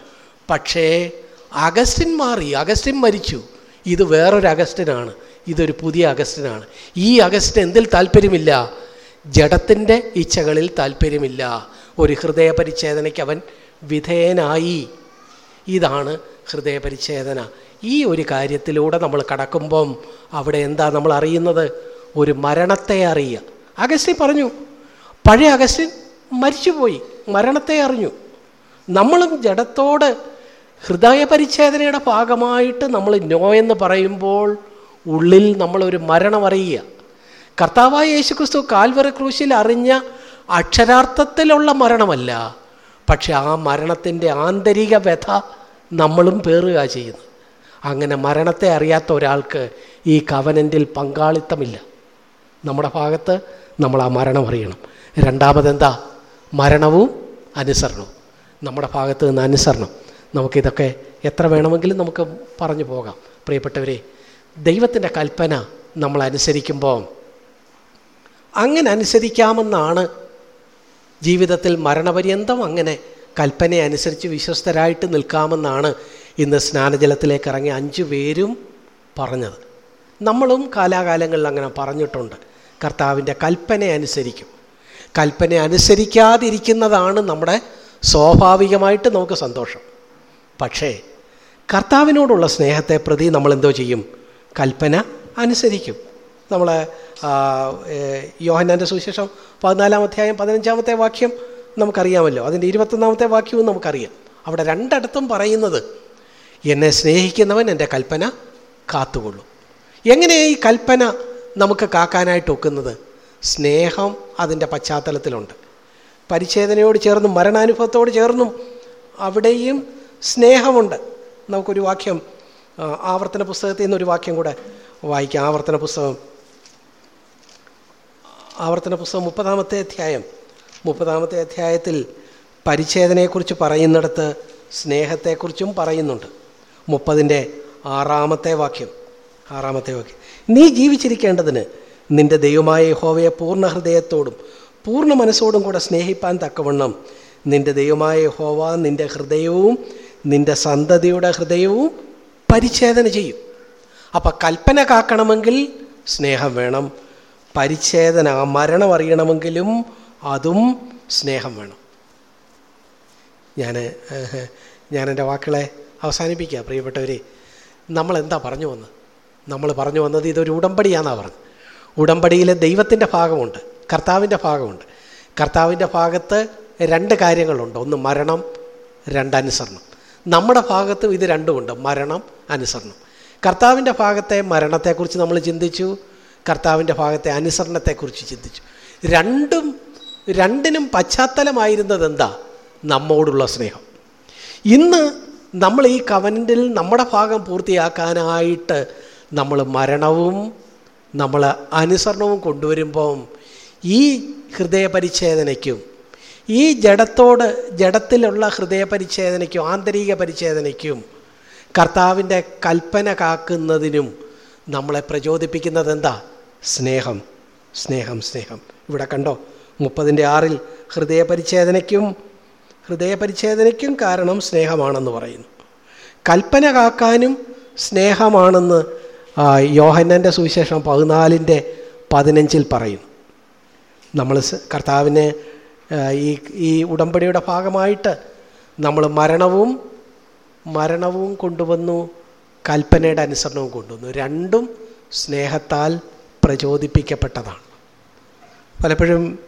പക്ഷേ അഗസ്റ്റിൻ മാറി അഗസ്റ്റിൻ മരിച്ചു. ഇത് വേറൊരു അഗസ്റ്റിനാണ് ഇതൊരു പുതിയ അഗസ്റ്റിനാണ്. ഈ അഗസ്റ്റിന് എന്തിൽ താല്പര്യമില്ല? ജഡത്തിന്റെ ഇച്ഛകളിൽ താല്പര്യമില്ല. ഒരു ഹൃദയ പരിച്ഛേദനയ്ക്ക് അവൻ വിധേയനായി. ഇതാണ് ഹൃദയപരിച്ഛേദന. ഈ ഒരു കാര്യത്തിലൂടെ നമ്മൾ കടക്കുമ്പം അവിടെ എന്താ നമ്മൾ അറിയുന്നത്? ഒരു മരണത്തെ അറിയുക. അഗസ്റ്റിൻ പറഞ്ഞു പഴയ അഗസ്റ്റിൻ മരിച്ചുപോയി. മരണത്തെ അറിഞ്ഞു. നമ്മളും ജഡത്തോട് ഹൃദയപരിച്ഛേദനയുടെ ഭാഗമായിട്ട് നമ്മൾ നോ എന്ന് പറയുമ്പോൾ ഉള്ളിൽ നമ്മളൊരു മരണം അറിയുക. കർത്താവായ യേശുക്രിസ്തു കാൽവറ ക്രൂശിൽ അറിഞ്ഞ അക്ഷരാർത്ഥത്തിലുള്ള മരണമല്ല പക്ഷെ ആ മരണത്തിന്റെ ആന്തരിക വ്യഥ നമ്മളും പേറുക ചെയ്യുന്നത് അങ്ങനെ മരണത്തെ അറിയാത്ത ഒരാൾക്ക് ഈ കവനന്റിൽ പങ്കാളിത്തമില്ല. നമ്മുടെ ഭാഗത്ത് നമ്മൾ ആ മരണം അറിയണം. രണ്ടാമതെന്താ? മരണവും അനുസരണവും. നമ്മുടെ ഭാഗത്ത് നിന്ന് അനുസരണം. നമുക്കിതൊക്കെ എത്ര വേണമെങ്കിലും നമുക്ക് പറഞ്ഞു പോകാം. പ്രിയപ്പെട്ടവരെ ദൈവത്തിന്റെ കൽപ്പന നമ്മൾ അനുസരിക്കുമ്പോൾ അങ്ങനെ അനുസരിക്കാമെന്നാണ് ജീവിതത്തിൽ മരണപര്യന്തം അങ്ങനെ കൽപ്പനയെ അനുസരിച്ച് വിശ്വസ്തരായിട്ട് നിൽക്കാമെന്നാണ് ഇന്ന് സ്നാനജലത്തിലേക്ക് ഇറങ്ങിയ അഞ്ചു പേരും പറഞ്ഞത്. നമ്മളും കാലാകാലങ്ങളിൽ അങ്ങനെ പറഞ്ഞിട്ടുണ്ട്. കർത്താവിന്റെ കൽപ്പന അനുസരിക്കും. കൽപ്പന അനുസരിക്കാതിരിക്കുന്നതാണ് നമ്മുടെ സ്വാഭാവികമായിട്ട് നമുക്ക് സന്തോഷം. പക്ഷേ കർത്താവിനോടുള്ള സ്നേഹത്തെ പ്രതി നമ്മൾ എന്തോ ചെയ്യും? കൽപ്പന അനുസരിക്കും. നമ്മൾ യോഹന്നാന്റെ സുവിശേഷം പതിനാലാം അധ്യായം പതിനഞ്ചാമത്തെ വാക്യം നമുക്കറിയാമല്ലോ. അതിന്റെ ഇരുപത്തൊന്നാമത്തെ വാക്യവും നമുക്കറിയാം. അവിടെ രണ്ടിടത്തും പറയുന്നത് എന്നെ സ്നേഹിക്കുന്നവൻ എന്റെ കൽപ്പന കാത്തുകൊള്ളും. എങ്ങനെയാണ് ഈ കൽപ്പന നമുക്ക് കാക്കാനായിട്ട് ഒക്കുന്നത്? സ്നേഹം അതിന്റെ പശ്ചാത്തലത്തിലുണ്ട്. പരിച്ഛേദനയോട് ചേർന്നും മരണാനുഭവത്തോട് ചേർന്നും അവിടെയും സ്നേഹമുണ്ട്. നമുക്കൊരു വാക്യം ആവർത്തന പുസ്തകത്തിൽ നിന്ന് ഒരു വാക്യം കൂടെ വായിക്കാം. ആവർത്തന പുസ്തകം. ആവർത്തന പുസ്തകം മുപ്പതാമത്തെ അധ്യായം. മുപ്പതാമത്തെ അധ്യായത്തിൽ പരിച്ഛേദനയെക്കുറിച്ച് പറയുന്നിടത്ത് സ്നേഹത്തെക്കുറിച്ചും പറയുന്നുണ്ട്. മുപ്പതിന്റെ ആറാമത്തെ വാക്യം. ആറാമത്തെ വാക്യം. നീ ജീവിച്ചിരിക്കേണ്ടതിന് നിന്റെ ദൈവമായ യഹോവയെ പൂർണ ഹൃദയത്തോടും പൂർണ മനസ്സോടും കൂടെ സ്നേഹിപ്പാൻ തക്കവണ്ണം നിന്റെ ദൈവമായ യഹോവ നിന്റെ ഹൃദയവും നിന്റെ സന്തതിയുടെ ഹൃദയവും പരിച്ഛേദന ചെയ്യും. അപ്പം കൽപ്പന കാക്കണമെങ്കിൽ സ്നേഹം വേണം. പരിച്ഛേദന മരണം അറിയണമെങ്കിലും അതും സ്നേഹം വേണം. ഞാൻ എന്റെ വാക്കുകളെ അവസാനിപ്പിക്കുക പ്രിയപ്പെട്ടവരെ. നമ്മൾ എന്താ പറഞ്ഞു വന്നത്? നമ്മൾ പറഞ്ഞു വന്നത് ഇതൊരു ഉടമ്പടിയാണെന്നാണ് പറഞ്ഞത്. ഉടമ്പടിയിലെ ദൈവത്തിന്റെ ഭാഗമുണ്ട് കർത്താവിന്റെ ഭാഗമുണ്ട്. കർത്താവിന്റെ ഭാഗത്ത് രണ്ട് കാര്യങ്ങളുണ്ട്. ഒന്ന് മരണം രണ്ട് അനുസരണം. നമ്മുടെ ഭാഗത്തും ഇത് രണ്ടുമുണ്ട്. മരണം അനുസരണം. കർത്താവിന്റെ ഭാഗത്തെ മരണത്തെക്കുറിച്ച് നമ്മൾ ചിന്തിച്ചു കർത്താവിന്റെ ഭാഗത്തെ അനുസരണത്തെക്കുറിച്ച് ചിന്തിച്ചു. രണ്ടും രണ്ടിനും പശ്ചാത്തലമായിരുന്നത് എന്താ നമ്മോടുള്ള സ്നേഹം. ഇന്ന് നമ്മൾ ഈ കവനന്റിൽ നമ്മുടെ ഭാഗം പൂർത്തിയാക്കാനായിട്ട് നമ്മൾ മരണവും നമ്മൾ അനുസരണവും കൊണ്ടുവരുമ്പം ഈ ഹൃദയപരിച്ഛേദനയ്ക്കും ഈ ജഡത്തോട് ജഡത്തിലുള്ള ഹൃദയപരിച്ഛേദനയ്ക്കും ആന്തരിക പരിച്ഛേദനയ്ക്കും കർത്താവിന്റെ കൽപ്പന കാക്കുന്നതിനും നമ്മളെ പ്രചോദിപ്പിക്കുന്നത് എന്താ? സ്നേഹം. സ്നേഹം സ്നേഹം. ഇവിടെ കണ്ടോ? മുപ്പതിന്റെ ആറിൽ ഹൃദയപരിച്ഛേദനയ്ക്കും ഹൃദയപരിച്ഛേദനയ്ക്കും കാരണം സ്നേഹമാണെന്ന് പറയുന്നു. കൽപ്പന കാക്കാനും സ്നേഹമാണെന്ന് യോഹന്നന്റെ സുവിശേഷം പതിനാലിന്റെ പതിനഞ്ചിൽ പറയുന്നു. നമ്മൾ കർത്താവിനെ ഈ ഈ ഉടമ്പടിയുടെ ഭാഗമായിട്ട് നമ്മൾ മരണവും മരണവും കൊണ്ടുവന്നു കൽപ്പനയുടെ അനുസരണവും കൊണ്ടുവന്നു. രണ്ടും സ്നേഹത്താൽ പ്രചോദിപ്പിക്കപ്പെട്ടതാണ്. പലപ്പോഴും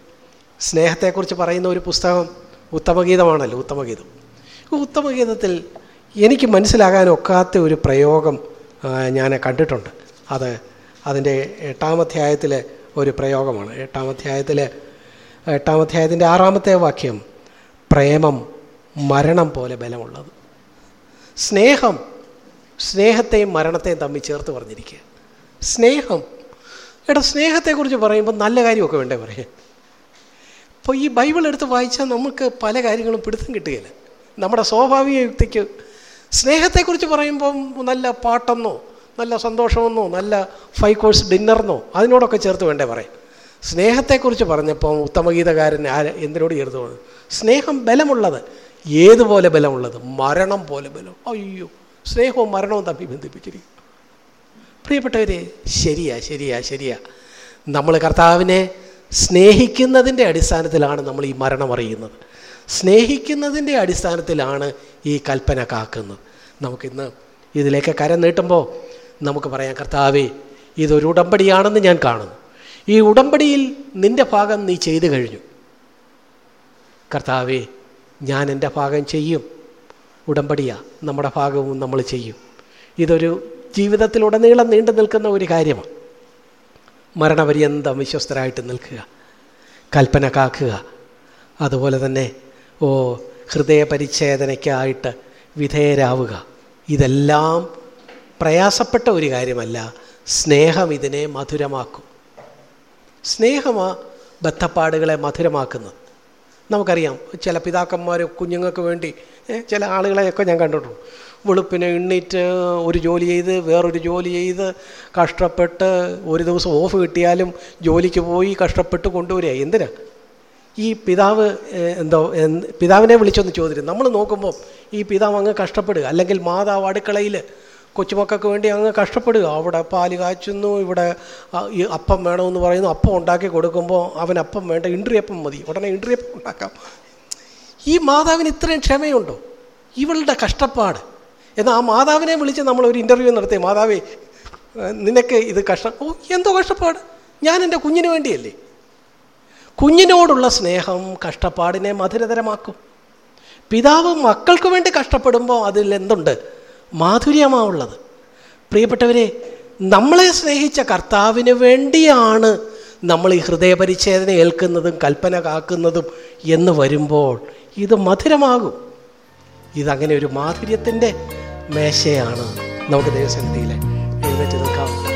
സ്നേഹത്തെക്കുറിച്ച് പറയുന്ന ഒരു പുസ്തകം ഉത്തമഗീതമാണല്ലോ ഉത്തമഗീതം. ഉത്തമഗീതത്തിൽ എനിക്ക് മനസ്സിലാകാനൊക്കാത്ത ഒരു പ്രയോഗം ഞാൻ കണ്ടിട്ടുണ്ട്. അത് അതിന്റെ എട്ടാമധ്യായത്തിലെ ഒരു പ്രയോഗമാണ്. എട്ടാമധ്യായത്തിലെ എട്ടാമധ്യായത്തിന്റെ ആറാമത്തെ വാക്യം പ്രേമം മരണം പോലെ ബലമുള്ളത്. സ്നേഹം. സ്നേഹത്തെയും മരണത്തെയും തമ്മിൽ ചേർത്ത് പറഞ്ഞിരിക്കുക. സ്നേഹം. എടാ സ്നേഹത്തെക്കുറിച്ച് പറയുമ്പോൾ നല്ല കാര്യമൊക്കെ വേണ്ടേ പറയാൻ? അപ്പോൾ ഈ ബൈബിൾ എടുത്ത് വായിച്ചാൽ നമുക്ക് പല കാര്യങ്ങളും പിടുത്തം കിട്ടുകയില്ല. നമ്മുടെ സ്വാഭാവിക യുക്തിക്ക് സ്നേഹത്തെക്കുറിച്ച് പറയുമ്പം നല്ല പാട്ടെന്നോ നല്ല സന്തോഷമെന്നോ നല്ല ഫൈവ് കോഴ്സ് ഡിന്നറിനോ അതിനോടൊക്കെ ചേർത്ത് വേണ്ടേ പറയാം സ്നേഹത്തെക്കുറിച്ച് പറഞ്ഞപ്പോൾ ഉത്തമഗീതകാരൻ ആ എന്തിനോട് ചേർത്ത് പറഞ്ഞു? സ്നേഹം ബലമുള്ളത്. ഏതുപോലെ ബലമുള്ളത്? മരണം പോലെ ബലം. അയ്യോ സ്നേഹവും മരണവും തമ്മിൽ ബന്ധിപ്പിച്ചിരിക്കും പ്രിയപ്പെട്ടവരെ ശരിയാ ശരിയാ ശരിയാ. നമ്മൾ കർത്താവിനെ സ്നേഹിക്കുന്നതിന്റെ അടിസ്ഥാനത്തിലാണ് നമ്മൾ ഈ മരണം അറിയുന്നത്. സ്നേഹിക്കുന്നതിന്റെ അടിസ്ഥാനത്തിലാണ് ഈ കൽപ്പന കാക്കുന്നത്. നമുക്കിന്ന് ഇതിലേക്ക് കരം നീട്ടുമ്പോൾ നമുക്ക് പറയാം കർത്താവേ ഇതൊരു ഉടമ്പടിയാണെന്ന് ഞാൻ കാണുന്നു. ഈ ഉടമ്പടിയിൽ നിന്റെ ഭാഗം നീ ചെയ്തു കഴിഞ്ഞു. കർത്താവേ ഞാൻ എന്റെ ഭാഗം ചെയ്യും. ഉടമ്പടിയാ. നമ്മുടെ ഭാഗവും നമ്മൾ ചെയ്യും. ഇതൊരു ജീവിതത്തിലുടനീളം നീണ്ടു നിൽക്കുന്ന ഒരു കാര്യമാണ്. മരണപര്യന്തം വിശ്വസ്തരായിട്ട് നിൽക്കുക. കൽപ്പന കാക്കുക. അതുപോലെ തന്നെ ഓ ഹൃദയപരിച്ഛേദനയ്ക്കായിട്ട് വിധേയരാവുക. ഇതെല്ലാം പ്രയാസപ്പെട്ട ഒരു കാര്യമല്ല. സ്നേഹം ഇതിനെ മധുരമാക്കും. സ്നേഹമാണ് ബദ്ധപ്പാടുകളെ മധുരമാക്കുന്നത്. നമുക്കറിയാം. ചില പിതാക്കന്മാർ കുഞ്ഞുങ്ങൾക്ക് വേണ്ടി ചില ആളുകളെയൊക്കെ ഞാൻ കണ്ടിട്ടുണ്ട്. വെളുപ്പിനെ എണ്ണീറ്റ് ഒരു ജോലി ചെയ്ത് വേറൊരു ജോലി ചെയ്ത് കഷ്ടപ്പെട്ട് ഒരു ദിവസം ഓഫ് കിട്ടിയാലും ജോലിക്ക് പോയി കഷ്ടപ്പെട്ട് കൊണ്ടുവരിക. എന്തിനാ? ഈ പിതാവ് എന്തോ പിതാവിനെ വിളിച്ചൊന്ന് ചോദിക്കും നമ്മൾ നോക്കുമ്പോൾ ഈ പിതാവ് അങ്ങ് കഷ്ടപ്പെടുക. അല്ലെങ്കിൽ മാതാവ് അടുക്കളയിൽ കൊച്ചുമക്കൾക്ക് വേണ്ടി അങ്ങ് കഷ്ടപ്പെടുക. അവിടെ പാൽ കാച്ചുന്നു ഇവിടെ ഈ അപ്പം വേണമെന്ന് പറയുന്നു. അപ്പം ഉണ്ടാക്കി കൊടുക്കുമ്പോൾ അവൻ അപ്പം വേണ്ട ഇൻട്രിയപ്പം മതി. ഉടനെ ഇൻട്രിയപ്പം ഉണ്ടാക്കാം. ഈ മാതാവിന് ഇത്രയും ക്ഷമയുണ്ടോ? ഇവളുടെ കഷ്ടപ്പാട്. എന്നാൽ ആ മാതാവിനെ വിളിച്ച് നമ്മൾ ഒരു ഇന്റർവ്യൂ നടത്തി. മാതാവേ നിനക്ക് ഇത് കഷ്ടം ഓ എന്തോ കഷ്ടപ്പാട്. ഞാൻ എന്റെ കുഞ്ഞിന് വേണ്ടിയല്ലേ? കുഞ്ഞിനോടുള്ള സ്നേഹം കഷ്ടപ്പാടിനെ മധുരതരമാക്കും. പിതാവ് മക്കൾക്ക് വേണ്ടി കഷ്ടപ്പെടുമ്പോൾ അതിൽ എന്തുണ്ട്? മാധുര്യമാവുള്ളത് പ്രിയപ്പെട്ടവരെ നമ്മളെ സ്നേഹിച്ച കർത്താവിന് വേണ്ടിയാണ് നമ്മൾ ഈ ഹൃദയപരിച്ഛേദന ഏൽക്കുന്നതും കൽപ്പന കാക്കുന്നതും എന്ന് വരുമ്പോൾ ഇത് മധുരമാകും. ഇതങ്ങനെ ഒരു മാധുര്യത്തിന്റെ മേശയാണ് നമുക്ക് ദൈവസന്നിധിയിൽ എഴുന്നേറ്റ് നിൽക്കാം.